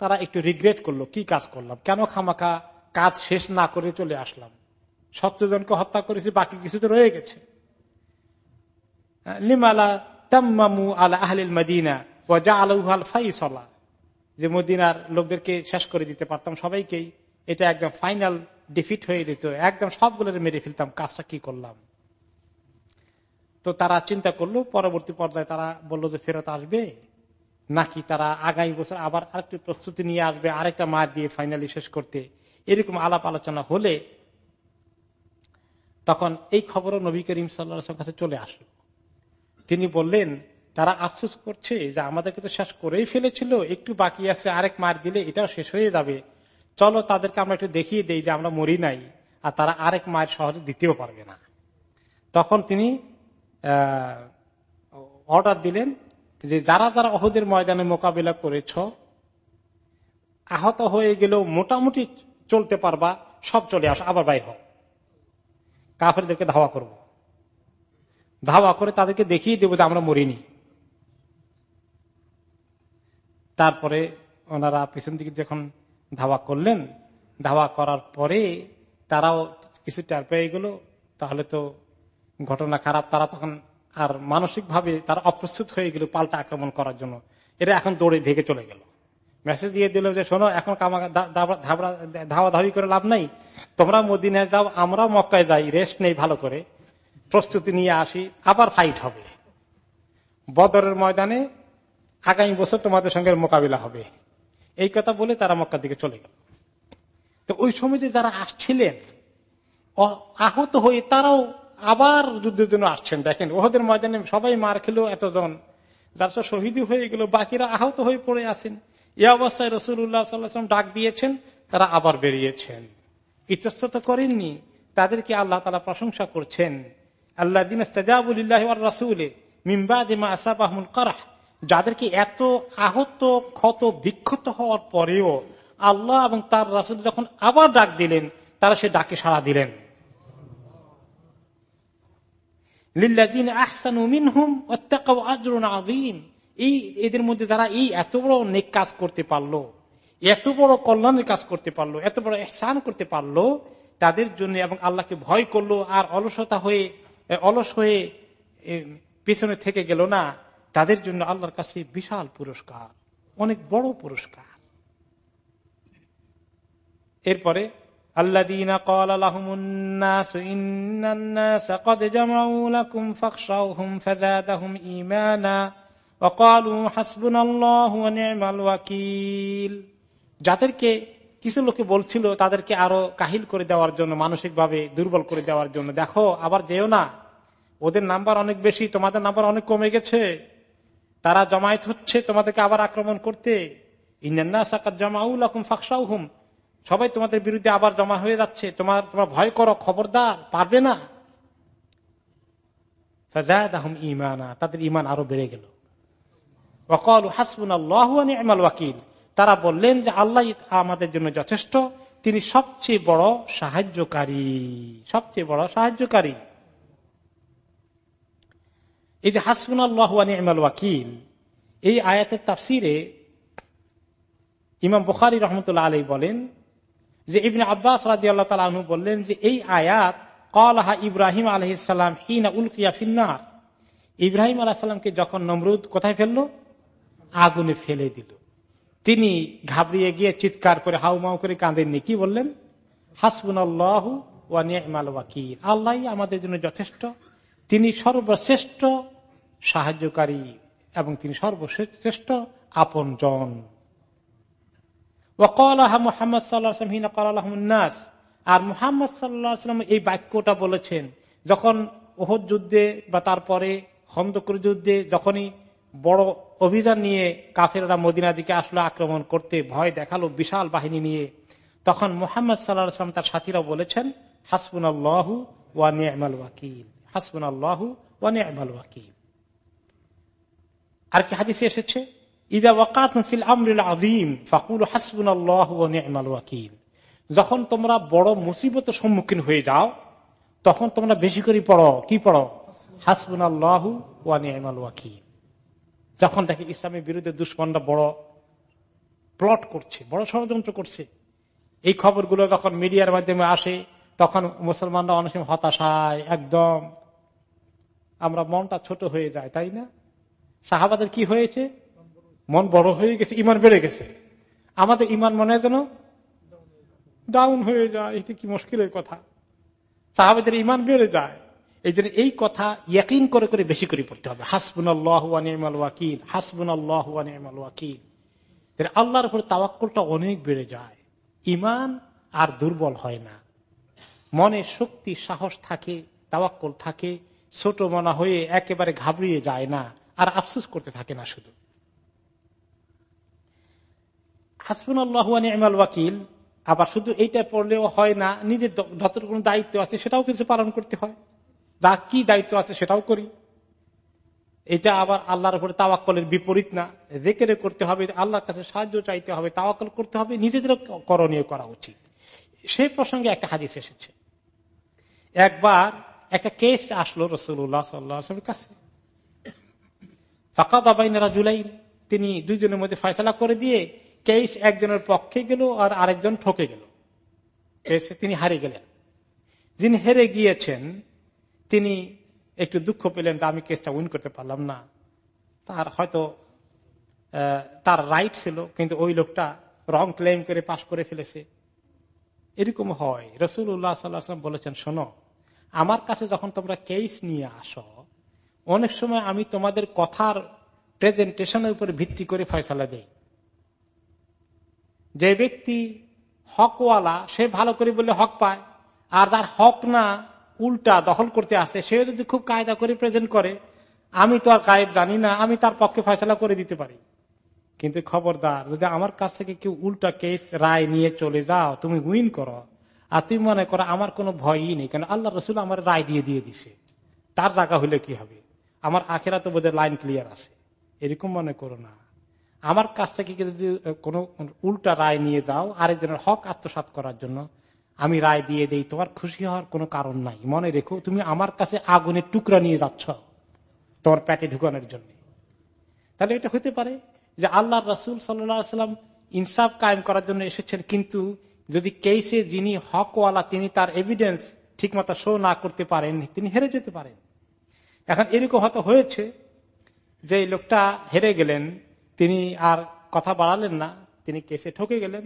তারা একটু রিগ্রেট করল, কি কাজ করলাম? কেন খামাখা কাজ শেষ না করে চলে আসলাম। সত্যজনকে হত্যা করেছি, বাকি কিছু তো রয়ে গেছে। লিমালা তাম্মামু আলা আহলিল মদিনা ও যা আলহাল ফাইসলা। যে মদিনার লোকদেরকে শেষ করে দিতে পারতাম সবাইকেই, এটা একদম ফাইনাল ডিফিট হয়ে যেত। একদম সবগুলো মেরে ফেলতাম, কাজটা কি করলাম। তো তারা চিন্তা করল, পরবর্তী পর্যায়ে তারা বলল যে, ফেরত আসবে? নাকি তারা আগামী বছর আবার আরেকটি প্রস্তুতি নিয়ে আসবে, আরেকটা মার দিয়ে ফাইনালি শেষ করতে। এরকম আলাপ আলোচনা হলে তখন এই খবরও নবী করিম সাল্লা কাছে চলে আসলো। তিনি বললেন, তারা আফসোস করছে যে আমাদেরকে তো শেষ করেই ফেলেছিল, একটু বাকি আছে, আরেক মার দিলে এটাও শেষ হয়ে যাবে। চলো তাদেরকে আমরা একটু দেখিয়ে দেই যে আমরা মরি নাই, আর তারা আরেক মায়ের সহজে দিতেও পারবে না। তখন তিনি অর্ডার দিলেন যে যারা যারা অহদের ময়দানে মোকাবিলা করেছ, আহত হয়ে গেলেও মোটামুটি চলতে পারবা, সব চলে আস, আবার বাই হোক কাফেরদেরকে ধাওয়া করব। ধাওয়া করে তাদেরকে দেখিয়ে দেবো যে আমরা মরিনি। তারপরে ওনারা পিছন দিকে যখন ধাওয়া করলেন, ধাওয়া করার পরে তারাও কিছু টের পেয়ে গেল। তাহলে তো ঘটনা খারাপ, তারা তখন আর মানসিক ভাবে তারা অপ্রস্তুত হয়ে গেল পাল্টা আক্রমণ করার জন্য। এরা এখন দৌড়ে ভেগে চলে গেল। মেসেজ দিয়ে দিল যে, শোনো, এখন ধাওয়া ধাবি করে লাভ নাই। তোমরা মদিনায় যাও, আমরা মক্কায় যাই, রেস্ট নেই ভালো করে। প্রস্তুতি নিয়ে আসি, আবার ফাইট হবে। বদরের ময়দানে আগামী বছর তোমাদের সঙ্গে মোকাবিলা হবে। এই কথা বলে তারা মক্কার দিকে চলে গেল। তো ওই সময় যে যারা আসছিলেন আহত হয়ে তারাও আবার যুদ্ধের জন্য আসছেন। দেখেন, ওহদের ময়দানে সবাই মার খেলো এতজন। যার শহীদই হয়ে গেল, বাকিরা আহত হয়ে পড়ে আছেন। এ অবস্থায় রসুল্লাহ সাল্লাম ডাক দিয়েছেন, তারা আবার বেরিয়েছেন। ইতস্তত করেননি, তাদেরকে আল্লাহ তালা প্রশংসা করছেন। আল্লাহ দিন মিম্বাদিমা আসাব আহমুল কারাহ, যাদেরকে এত আহত, ক্ষত, বিক্ষত হওয়ার পরেও আল্লাহ এবং তার রাসুল যখন আবার ডাক দিলেন, তারা সে ডাকে সাড়া দিলেন। এই এদের মধ্যে যারা এই এত বড় নেক কাজ করতে পারল, এত বড় কল্যাণের কাজ করতে পারল, এত বড় এসান করতে পারল, তাদের জন্য এবং আল্লাহকে ভয় করল আর অলসতা হয়ে অলস হয়ে পেছনে থেকে গেল না, তাদের জন্য আল্লাহর কাছে বিশাল পুরস্কার, অনেক বড় পুরস্কার। এরপরে আল্লাদিনা কল আলাহমুন্নাস যাদেরকে কিছু লোকে বলছিল তাদেরকে আরও কাহিল করে দেওয়ার জন্য, মানসিকভাবে দুর্বল করে দেওয়ার জন্য। দেখো, আবার যেও না। ওদের নাম্বার অনেক বেশি, তোমাদের নাম্বার অনেক কমে গেছে। তারা জমায়েত হচ্ছে তোমাদেরকে আবার আক্রমণ করতে। ফাকসাউহুম সবাই তোমাদের বিরুদ্ধে আবার জমা হয়ে যাচ্ছে। তোমার তোমার ভয় করো, খবরদার, পারবে না। তাদের ইমান আরও বেড়ে গেল। ওকল হাসবুন আল্লাহ ওয়াকিল। তারা বললেন যে আল্লাহ আমাদের জন্য যথেষ্ট, তিনি সবচেয়ে বড় সাহায্যকারী, সবচেয়ে বড় সাহায্যকারী। এই যে হাসবুন আল্লাহ ওয়াকিল, এই আয়াতের তাফসিরে ইমাম বুখারি রহমতুল্লাহ আলী বলেন যে ইবনে আব্বাস রাজি আল্লাহ তালু বললেন যে এই আয়াত কলাহা ইব্রাহিম আলহিসাম হিনা উলকিয়া ফিন্নার ইব্রাহিম আলাহিসাল্লামকে যখন নমরুদ কোথায় ফেলল? আগুনে ফেলে দিল। তিনি ঘাবড়িয়ে গিয়ে চিৎকার করে হাউমাউ করে কাঁদেননি। কি বললেন? হাসবুন আল্লাহ ওয়াকিল। আল্লাহ আমাদের জন্য যথেষ্ট। তিনি সর্বশ্রেষ্ঠ সাহায্যকারী এবং তিনি সর্বশ্রেষ্ঠ আপন জন মোহাম্মদ আর মোহাম্মদ সাল্লাহাম এই বাক্যটা বলেছেন, যখন ওহদ যুদ্ধে বা তারপরে খন্দকুর যুদ্ধে যখনই বড় অভিযান নিয়ে কাফেররা মদিনা দিকে আসলো আক্রমণ করতে, ভয় দেখাল বিশাল বাহিনী নিয়ে। তখন মোহাম্মদ সাল্লাহাম তার সাথীরা বলেছেন হাসবুন আল্লাহু ওয়া নিয়মাল ওয়াকিল হাসবুন আল্লাহু ওয়া নিয়মাল ওয়াকিল। আর কি হাদিসে এসেছে? ওয়াকাত ফাকুল হাসবুন ওয়াকিল। যখন তোমরা বড় মুসিবতের সম্মুখীন হয়ে যাও, তখন তোমরা বেশি করে পড়ো। কি পড়ো? হাসবুন আল্লাহ ওয়া নিয়মাল ওয়াকিল। যখন দেখে ইসলামের বিরুদ্ধে দুশ্মনরা বড় প্লট করছে, বড় ষড়যন্ত্র করছে। এই খবরগুলো যখন মিডিয়ার মাধ্যমে আসে, তখন মুসলমানরা অনেক সময় হতাশায়, একদম আমরা মনটা ছোট হয়ে যায়, তাই না? সাহাবাদের কি হয়েছে? মন বড় হয়ে গেছে ইমান বেড়ে গেছে। আমাদের ইমান মনে যেন ডাউন হয়ে যায়, এটা কি মুশকিলের কথা? সাহাবাদের ইমান বেড়ে যায়। এই জন্য এই কথা ইয়াকিন করে করে বেশি করে পড়তে হবে। হাসবুন আল্লাহ ওয়াকিল হাসবুন আল্লাহ ওয়াকিল। আল্লাহর উপরে তাওয়াক্কলটা অনেক বেড়ে যায়। ইমান আর দুর্বল হয় না। মনে শক্তি, সাহস থাকে, তাওয়াক্কল থাকে, ছোট মনা হয়ে একেবারে ঘাবড়িয়ে যায় না, আর আফসুস করতে থাকে না শুধু। হাসবুন আল্লাহ ওয়াকিল, আবার শুধু এইটা পড়লেও হয় না, নিজের যতটুকু দায়িত্ব আছে সেটাও কিছু পালন করতে হয়। যা কি দায়িত্ব আছে সেটাও করি। এটা আবার আল্লাহর উপরে তাওয়াক্কলের বিপরীত না। রেকেরে করতে হবে, আল্লাহর কাছে সাহায্য চাইতে হবে, তাওয়াক্কল করতে হবে নিজেদের করণীয় করা উচিত। সেই প্রসঙ্গে একটা হাদিস এসেছে। একবার একটা কেস আসলো রসুল্লাহ সাল্লামের কাছে। ফাঁকা দাবাইনারা জুলাই তিনি দুইজনের মধ্যে ফয়সলা করে দিয়ে কেস একজনের পক্ষে গেল আর আরেকজন ঠকে গেল। তিনি হারে গেলেন। যিনি হেরে গিয়েছেন তিনি একটু দুঃখ পেলেন যে আমি কেসটা উইন করতে পারলাম না। তার হয়তো তার রাইট ছিল, কিন্তু ওই লোকটা রং ক্লেম করে পাশ করে ফেলেছে। এরকম হয়। রসুল্লাহ সাল্লাম বলেছেন, শোনো, আমার কাছে যখন তোমরা কেস নিয়ে আসো, অনেক সময় আমি তোমাদের কথার প্রেজেন্টেশনের উপর ভিত্তি করে ফয়সালা দেই। যে ব্যক্তি হকওয়ালা, সে ভালো করে বললে হক পায়, আর যার হক না উল্টা দখল করতে আসে সে যদি খুব কায়দা করে প্রেজেন্ট করে, আমি তো আর গায়েব জানি না, আমি তার পক্ষে ফয়সলা করে দিতে পারি। কিন্তু খবরদার, যদি আমার কাছ থেকে কেউ উল্টা কেস রায় নিয়ে চলে যাও, তুমি উইন করো। আর তুমি মনে করো আমার কোনো ভয়ই নেই, কেন আল্লাহ রসুল আমার রায় দিয়ে দিয়ে দিছে। তার জায়গা হলে কি হবে? আমার আখেরা তো বোধহয় লাইন ক্লিয়ার আছে। এরকম মনে করো না। আমার কাছ থেকে যদি কোনো উল্টা রায় নিয়ে যাও, আরেকজনের হক আত্মসাত করার জন্য আমি রায় দিয়ে দেই, তোমার খুশি হওয়ার কোনো কারণ নাই। মনে রেখো, তুমি আমার কাছে আগুনের টুকরা নিয়ে যাচ্ছ তোমার প্যাটে ঢুকানোর জন্য। তাহলে এটা হতে পারে যে আল্লাহ রসুল সাল্লাম ইনসাফ কায়েম করার জন্য এসেছেন, কিন্তু যদি কেসে যিনি হকওয়ালা, তিনি তার এভিডেন্স ঠিক মতো শো না করতে পারেন, তিনি হেরে যেতে পারেন। এখন এরকম হয়তো হয়েছে যে লোকটা হেরে গেলেন, তিনি আর কথা বাড়ালেন না, তিনি কেসে ঠকে গেলেন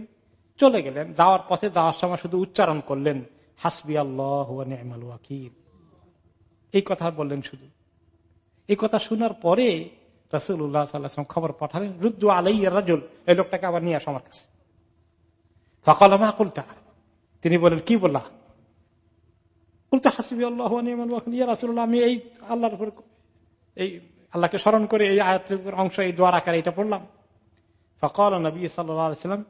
চলে গেলেন। যাওয়ার পথে যাওয়ার সময় শুধু উচ্চারণ করলেন, হাসবি আল্লাহ এই কথা বললেন শুধু। এই কথা শোনার পরে রাসুল্লাহ খবর পাঠালেন, রুদ্দু আলাই রাজুল। এই লোকটাকে আবার নিয়ে আস আমার কাছে। কুলতা? তিনি বলেন কি বললা? কুলতা, হাসবি আল্লাহ রাসুল্লাহ আমি এই আল্লাহর এই আল্লাহকে স্মরণ করে এই আয়াতের অংশ, এই দোয়ার আকারে এটা পড়লাম। ফকল নবী সাল্লাম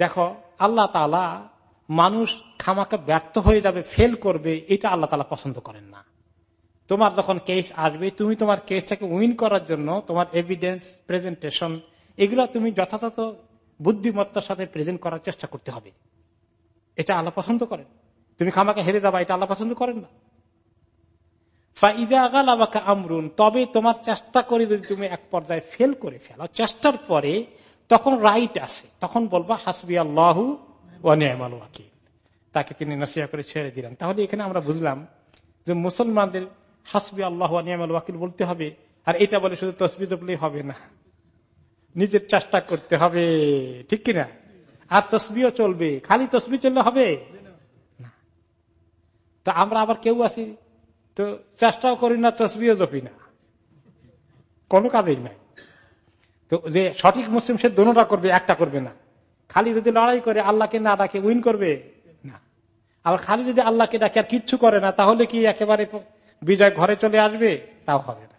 দেখো, আল্লাহ তালা মানুষ খামাকে ব্যর্থ হয়ে যাবে ফেল করবে, এটা আল্লাহ তালা পছন্দ করেন না। তোমার যখন কেস আসবে, তুমি তোমার কেসটাকে উইন করার জন্য তোমার এভিডেন্স প্রেজেন্টেশন এগুলো তুমি যথাযথ বুদ্ধিমত্তার সাথে প্রেজেন্ট করার চেষ্টা করতে হবে। এটা আল্লাহ পছন্দ করেন। তুমি খামাকে হেরে যাবা, এটা আল্লাহ পছন্দ করেন না। আমরুন, তবে তোমার চেষ্টা করে যদি তুমি এক পর্যায়ে ফেল করে ফেলো, চেষ্টার পরে তখন রাইট আছে, তখন বলবা, হাসবি আল্লাহু ওয়ানিয়ামাল ওয়াকিল। তাকে তিনি নসিয়া করে ছেড়ে দিলেন। তাহলে এখানে আমরা বুঝলাম যে মুসলমানদের হাসবি আল্লাহ ওয়ানিয়ামাল ওয়াকিল বলতে হবে, আর এটা বলে শুধু তসবি জপলেই হবে না, নিজের চেষ্টা করতে হবে, ঠিক কিনা আর তসবিও চলবে, খালি তসবি চললে হবে? তা আমরা আবার কেউ আছি তো চেষ্টাও করি না তসবিও জপি না। কোনো কাজেই নাই। তো যে সঠিক মুসলিম সে দোনোটা করবে, একটা করবে না। খালি যদি লড়াই করে, আল্লাহকে না ডাকে, উইন করবে? না। আবার খালি যদি আল্লাহকে ডাকে আর কিচ্ছু করে না, তাহলে কি একেবারে বিজয় ঘরে চলে আসবে? তাও হবে না।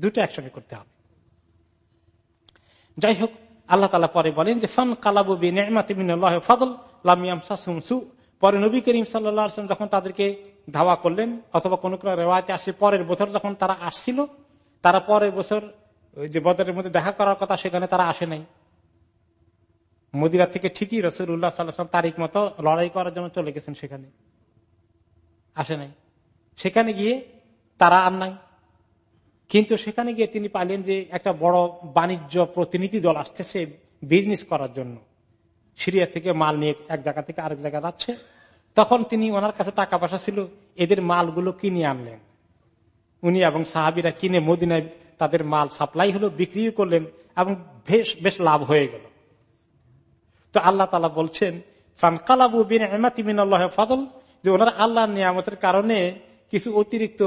দুটো একসঙ্গে করতে হবে। যাই হোক, আল্লাহ তালা পরে বলেন যে, ফন কালাবু ফদল লামিয়াম সু। পরে নবী করিম সাল্লাম যখন তাদেরকে ধাওয়া করলেন, অথবা কোন কোন রেওয়াজে আসে পরের বছর যখন তারা আসছিল, তারা পরের বছর ওই যে বদরের মধ্যে দেখা করার কথা সেখানে তারা আসে নাই। মদিরা থেকে ঠিকই রসুল উল্লাহ সাল্লাম তারিখ মতো লড়াই করার জন্য চলে গেছেন সেখানে। আসে নাই। সেখানে গিয়ে তারা আর নাই। কিন্তু সেখানে গিয়ে তিনি পাইলেন যে একটা বড় বাণিজ্য প্রতিনিধি দল আসতেছে বিজনেস করার জন্য। সিরিয়া থেকে মাল নিয়ে এক জায়গা থেকে আরেক জায়গা যাচ্ছে। তখন তিনি ওনার কাছে টাকা পয়সা ছিল, এদের মালগুলো কিনে আনলেন। উনি এবং সাহাবিরা কিনে মদিনায় তাদের মাল সাপ্লাই হলো, বিক্রিও করলেন এবং বেশ বেশ লাভ হয়ে গেল। তো আল্লাহ তালা বলছেন ফাদল যে ওনারা আল্লাহ নিয়ামতের কারণে কিছু অতিরিক্ত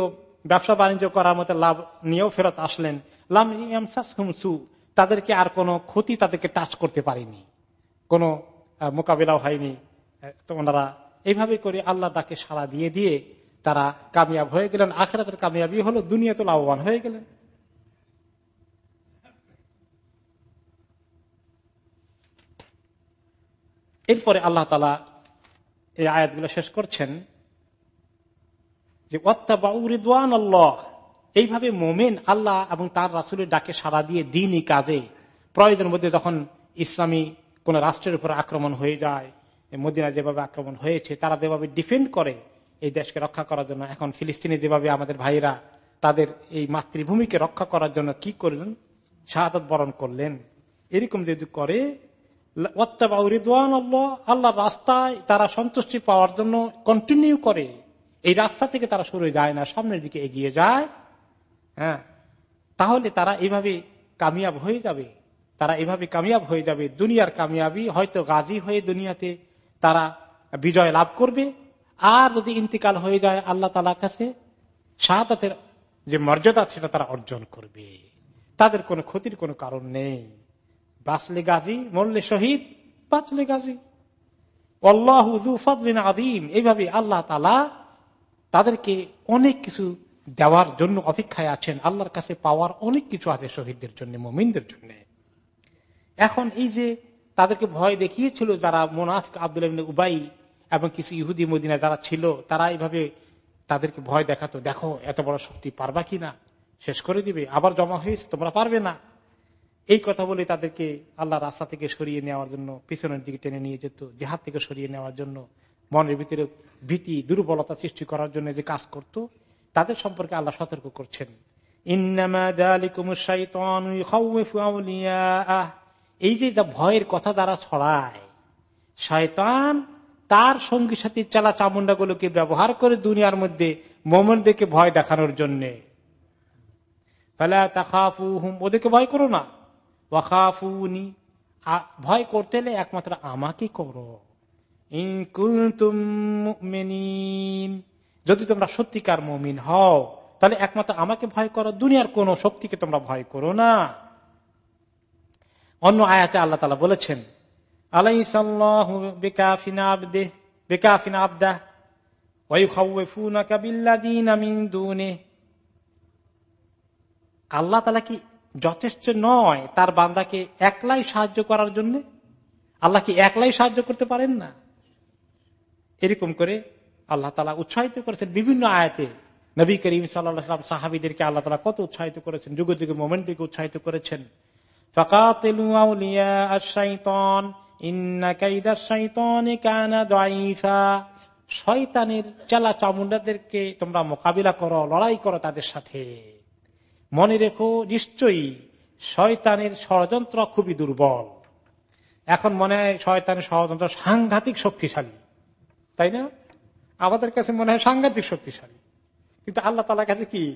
ব্যবসা বাণিজ্য করার মতো লাভ নিয়েও ফেরত আসলেন। লাম তাদেরকে আর কোনো ক্ষতি তাদেরকে টাচ করতে পারেনি। কোনো মোকাবিলাও হয়নি তো ওনারা এইভাবে করে আল্লাহ তাকে সাড়া দিয়ে দিয়ে তারা কামিয়াব হয়ে গেলেন। আখেরাতের কামিয়াবি হলো দুনিয়া তো লাভবান হয়ে গেলেন। এরপরে আল্লাহ তালা এই আয়াতগুলো শেষ করছেন যে ওয়াত্তাবাউরিদান আল্লাহ এইভাবে মোমেন আল্লাহ এবং তার রাসুলের ডাকে সাড়া দিয়ে দিনই কাজে, প্রয়োজনের মধ্যে যখন ইসলামী কোন রাষ্ট্রের উপর আক্রমণ হয়ে যায় মদিনা যেভাবে আক্রমণ হয়েছে, তারা যেভাবে ডিফেন্ড করে এই দেশকে রক্ষা করার জন্য, এখন ফিলিস্তিনে যেভাবে আমাদের ভাইরা তাদের এই মাতৃভূমিকে রক্ষা করার জন্য কি করলেন? শাহাদ বরণ করলেন। এরকম যদি করে আল্লাহ রাস্তায় তারা সন্তুষ্টি পাওয়ার জন্য কন্টিনিউ করে। এই রাস্তা থেকে তারা সরে যায় না, সামনের দিকে এগিয়ে যায়। হ্যাঁ তাহলে তারা এভাবে কামিয়াব হয়ে যাবে। তারা এভাবে কামিয়াব হয়ে যাবে, দুনিয়ার কামিয়াবি, হয়তো গাজী হয়ে দুনিয়াতে তারা বিজয় লাভ করবে। আর যদি ইন্তিকাল হয়ে যায়, আল্লাহ তালার কাছে শাহাদাতের যে মর্যাদা, সেটা তারা অর্জন করবে। তাদের কোনো ক্ষতির কোনো কারণ নেই। বাঁচলে গাজী, মরলে শহীদ, বাঁচলে গাজী। আল্লাহ আদিম এইভাবে আল্লাহ তালা তাদেরকে অনেক কিছু দেওয়ার জন্য অপেক্ষায় আছেন। আল্লাহর কাছে পাওয়ার অনেক কিছু আছে শহীদদের জন্য, মোমিনদের জন্য। এখন এই যে তাদেরকে ভয় দেখিয়েছিল যারা মোনাফিক আব্দুল উবাই এবং কিছু ইহুদি মদিনা যারা ছিল, তারা এইভাবে তাদেরকে ভয় দেখাতো, দেখো, এত বড় শক্তি পারবা কিনা শেষ করে দিবে, আবার জমা হয়েছে, তোমরা পারবে না। এই কথা বলে তাদেরকে আল্লাহ রাস্তা থেকে সরিয়ে নেওয়ার জন্য, পিছনের দিকে টেনে নিয়ে যেত, জেহাদ থেকে সরিয়ে নেওয়ার জন্য, মনের ভিতরে ভীতি, দুর্বলতা সৃষ্টি করার জন্য যে কাজ করত, তাদের সম্পর্কে আল্লাহ সতর্ক করছেন। এই যে ভয়ের কথা যারা ছড়ায়, শয়তান তার সঙ্গী সাথী চালা চামুন্ডা গুলোকে ব্যবহার করে দুনিয়ার মধ্যে মোমনদেরকে ভয় দেখানোর জন্য। ওদেরকে ভয় করো না। ভয় করতে হলে একমাত্র আমাকে করো। যদি তোমরা সত্যিকার মমিন হও, তাহলে একমাত্র আমাকে ভয় করো। দুনিয়ার কোন শক্তিকে তোমরা ভয় করো না। অন্য আয়াতে আল্লাহ তালা বলেছেন আল্লাহ তালা কি যথেষ্ট নয় তার বান্দাকে একলাই সাহায্য করার জন্য? আল্লাহ কি একলাই সাহায্য করতে পারেন না? এরকম করে আল্লাহ তালা উৎসাহিত করেছেন বিভিন্ন আয়াতে। নবী করিম সাল্লাম সাহাবিদেরকে আল্লাহ তালা কত উৎসাহিত করেছেন, যুগ যুগে মোমেন্টদেরকে উৎসাহিত করেছেন। শয়তানের চালা চামুন্ডাদেরকে তোমরা মোকাবিলা করো, লড়াই করো তাদের সাথে। মনে রেখো, নিশ্চয়ই শয়তানের ষড়যন্ত্র খুবই দুর্বল। এখন মনে হয় শয়তানের ষড়যন্ত্র সাংঘাতিক শক্তিশালী। তাই না? আমাদের কাছে মনে হয় সাংঘাতিক শক্তিশালী। কিন্তু আল্লাহ তালা কাছে কি?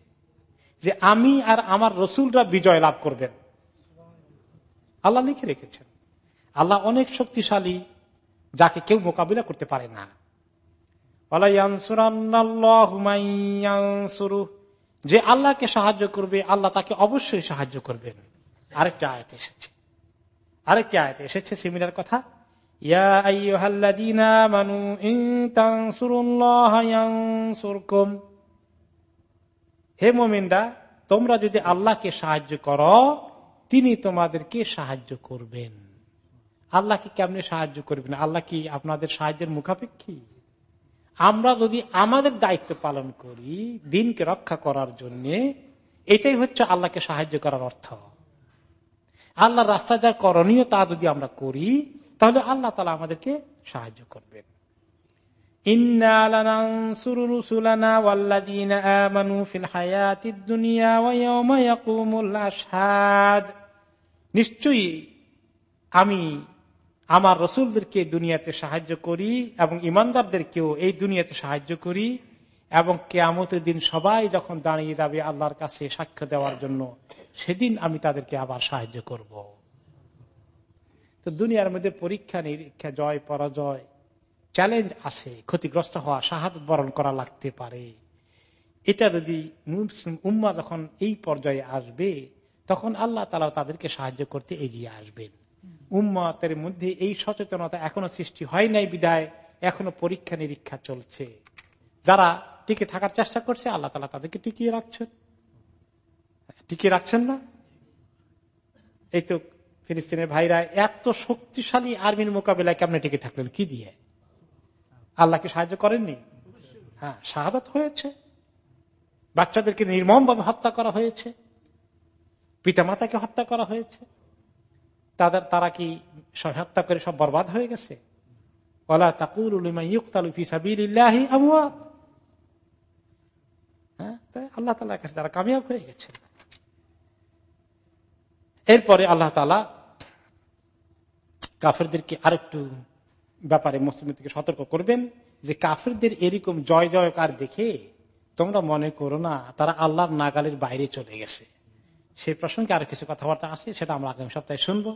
যে আমি আর আমার রসুলরা বিজয় লাভ করবেন। আল্লাহ লিখে রেখেছেন। আল্লাহ অনেক শক্তিশালী, যাকে কেউ মোকাবিলা করতে পারে না। যে আল্লাহকে সাহায্য করবে, আল্লাহ তাকে অবশ্যই সাহায্য করবেন। আরেকটা আয়তে এসেছে। আরেকটি আয়তে এসেছে সিমিলার কথা। হে মোমিনরা, তোমরা যদি আল্লাহকে সাহায্য করো, তিনি তোমাদেরকে সাহায্য করবেন। আল্লাহকে কেমনে সাহায্য করবেন? আল্লাহ কি আপনাদের সাহায্যের মুখাপেক্ষী? আমরা যদি আমাদের দায়িত্ব পালন করি, দিনকে রক্ষা করার জন্য, এটাই হচ্ছে আল্লাহকে সাহায্য করার অর্থ। আল্লাহ রাস্তা যা করণীয় তা যদি আমরা করি, তাহলে আল্লাহ তালা আমাদেরকে সাহায্য করবেন। নিশ্চয়ই আমি আমার রসুলদেরকে দুনিয়াতে সাহায্য করি এবং ইমানদারদেরকেও এই দুনিয়াতে সাহায্য করি এবং কেয়ামতের দিন সবাই যখন দাঁড়িয়ে যাবে আল্লাহর কাছে সাক্ষ্য দেওয়ার জন্য, সেদিন আমি তাদেরকে আবার সাহায্য করব। তো দুনিয়ার মধ্যে পরীক্ষা নিরীক্ষা জয় পরাজয় চ্যালেঞ্জ আছে, ক্ষতিগ্রস্ত হওয়া সাহায্য বরণ করা লাগতে পারে। এটা যদি উম্মা যখন এই পর্যায়ে আসবে, তখন আল্লাহ তালা তাদেরকে সাহায্য করতে এগিয়ে আসবেন। উম্মাতের মধ্যে এই সচেতনতা এখনও সৃষ্টি হয় নাই বিদায়, এখনও পরীক্ষা নিরীক্ষা চলছে। যারা টিকে থাকার চেষ্টা করছে, আল্লাহ তালা তাদেরকে টিকিয়ে রাখছেন। টিকিয়ে রাখছেন না? এই তো ফিলিস্তিনের ভাইরা এত শক্তিশালী আর্মির মোকাবিলায় কেমন টিকে থাকলেন, কি দিয়ে? আল্লাহকে সাহায্য করেননি? হ্যাঁ শাহাদত হয়েছে। বাচ্চাদেরকে নির্মম ভাবে হত্যা করা হয়েছে। পিতামাতাকে হত্যা করা হয়েছে। তাদের তারা কি হত্যা করে সব বরবাদ হয়ে গেছে? হ্যাঁ, আল্লাহ কাছে তারা কামিয়াব হয়ে গেছে। এরপরে আল্লাহ তালা কাফেরদেরকে আরেকটু ব্যাপারে মুসলিমদেরকে সতর্ক করবেন যে কাফেরদের এরকম জয় জয়কার দেখে তোমরা মনে করো না, তারা আল্লাহর নাগালের বাইরে চলে গেছে। সেই প্রসঙ্গে আরও কিছু কথাবার্তা আছে, সেটা আমরা আগামী সপ্তাহে শুনব।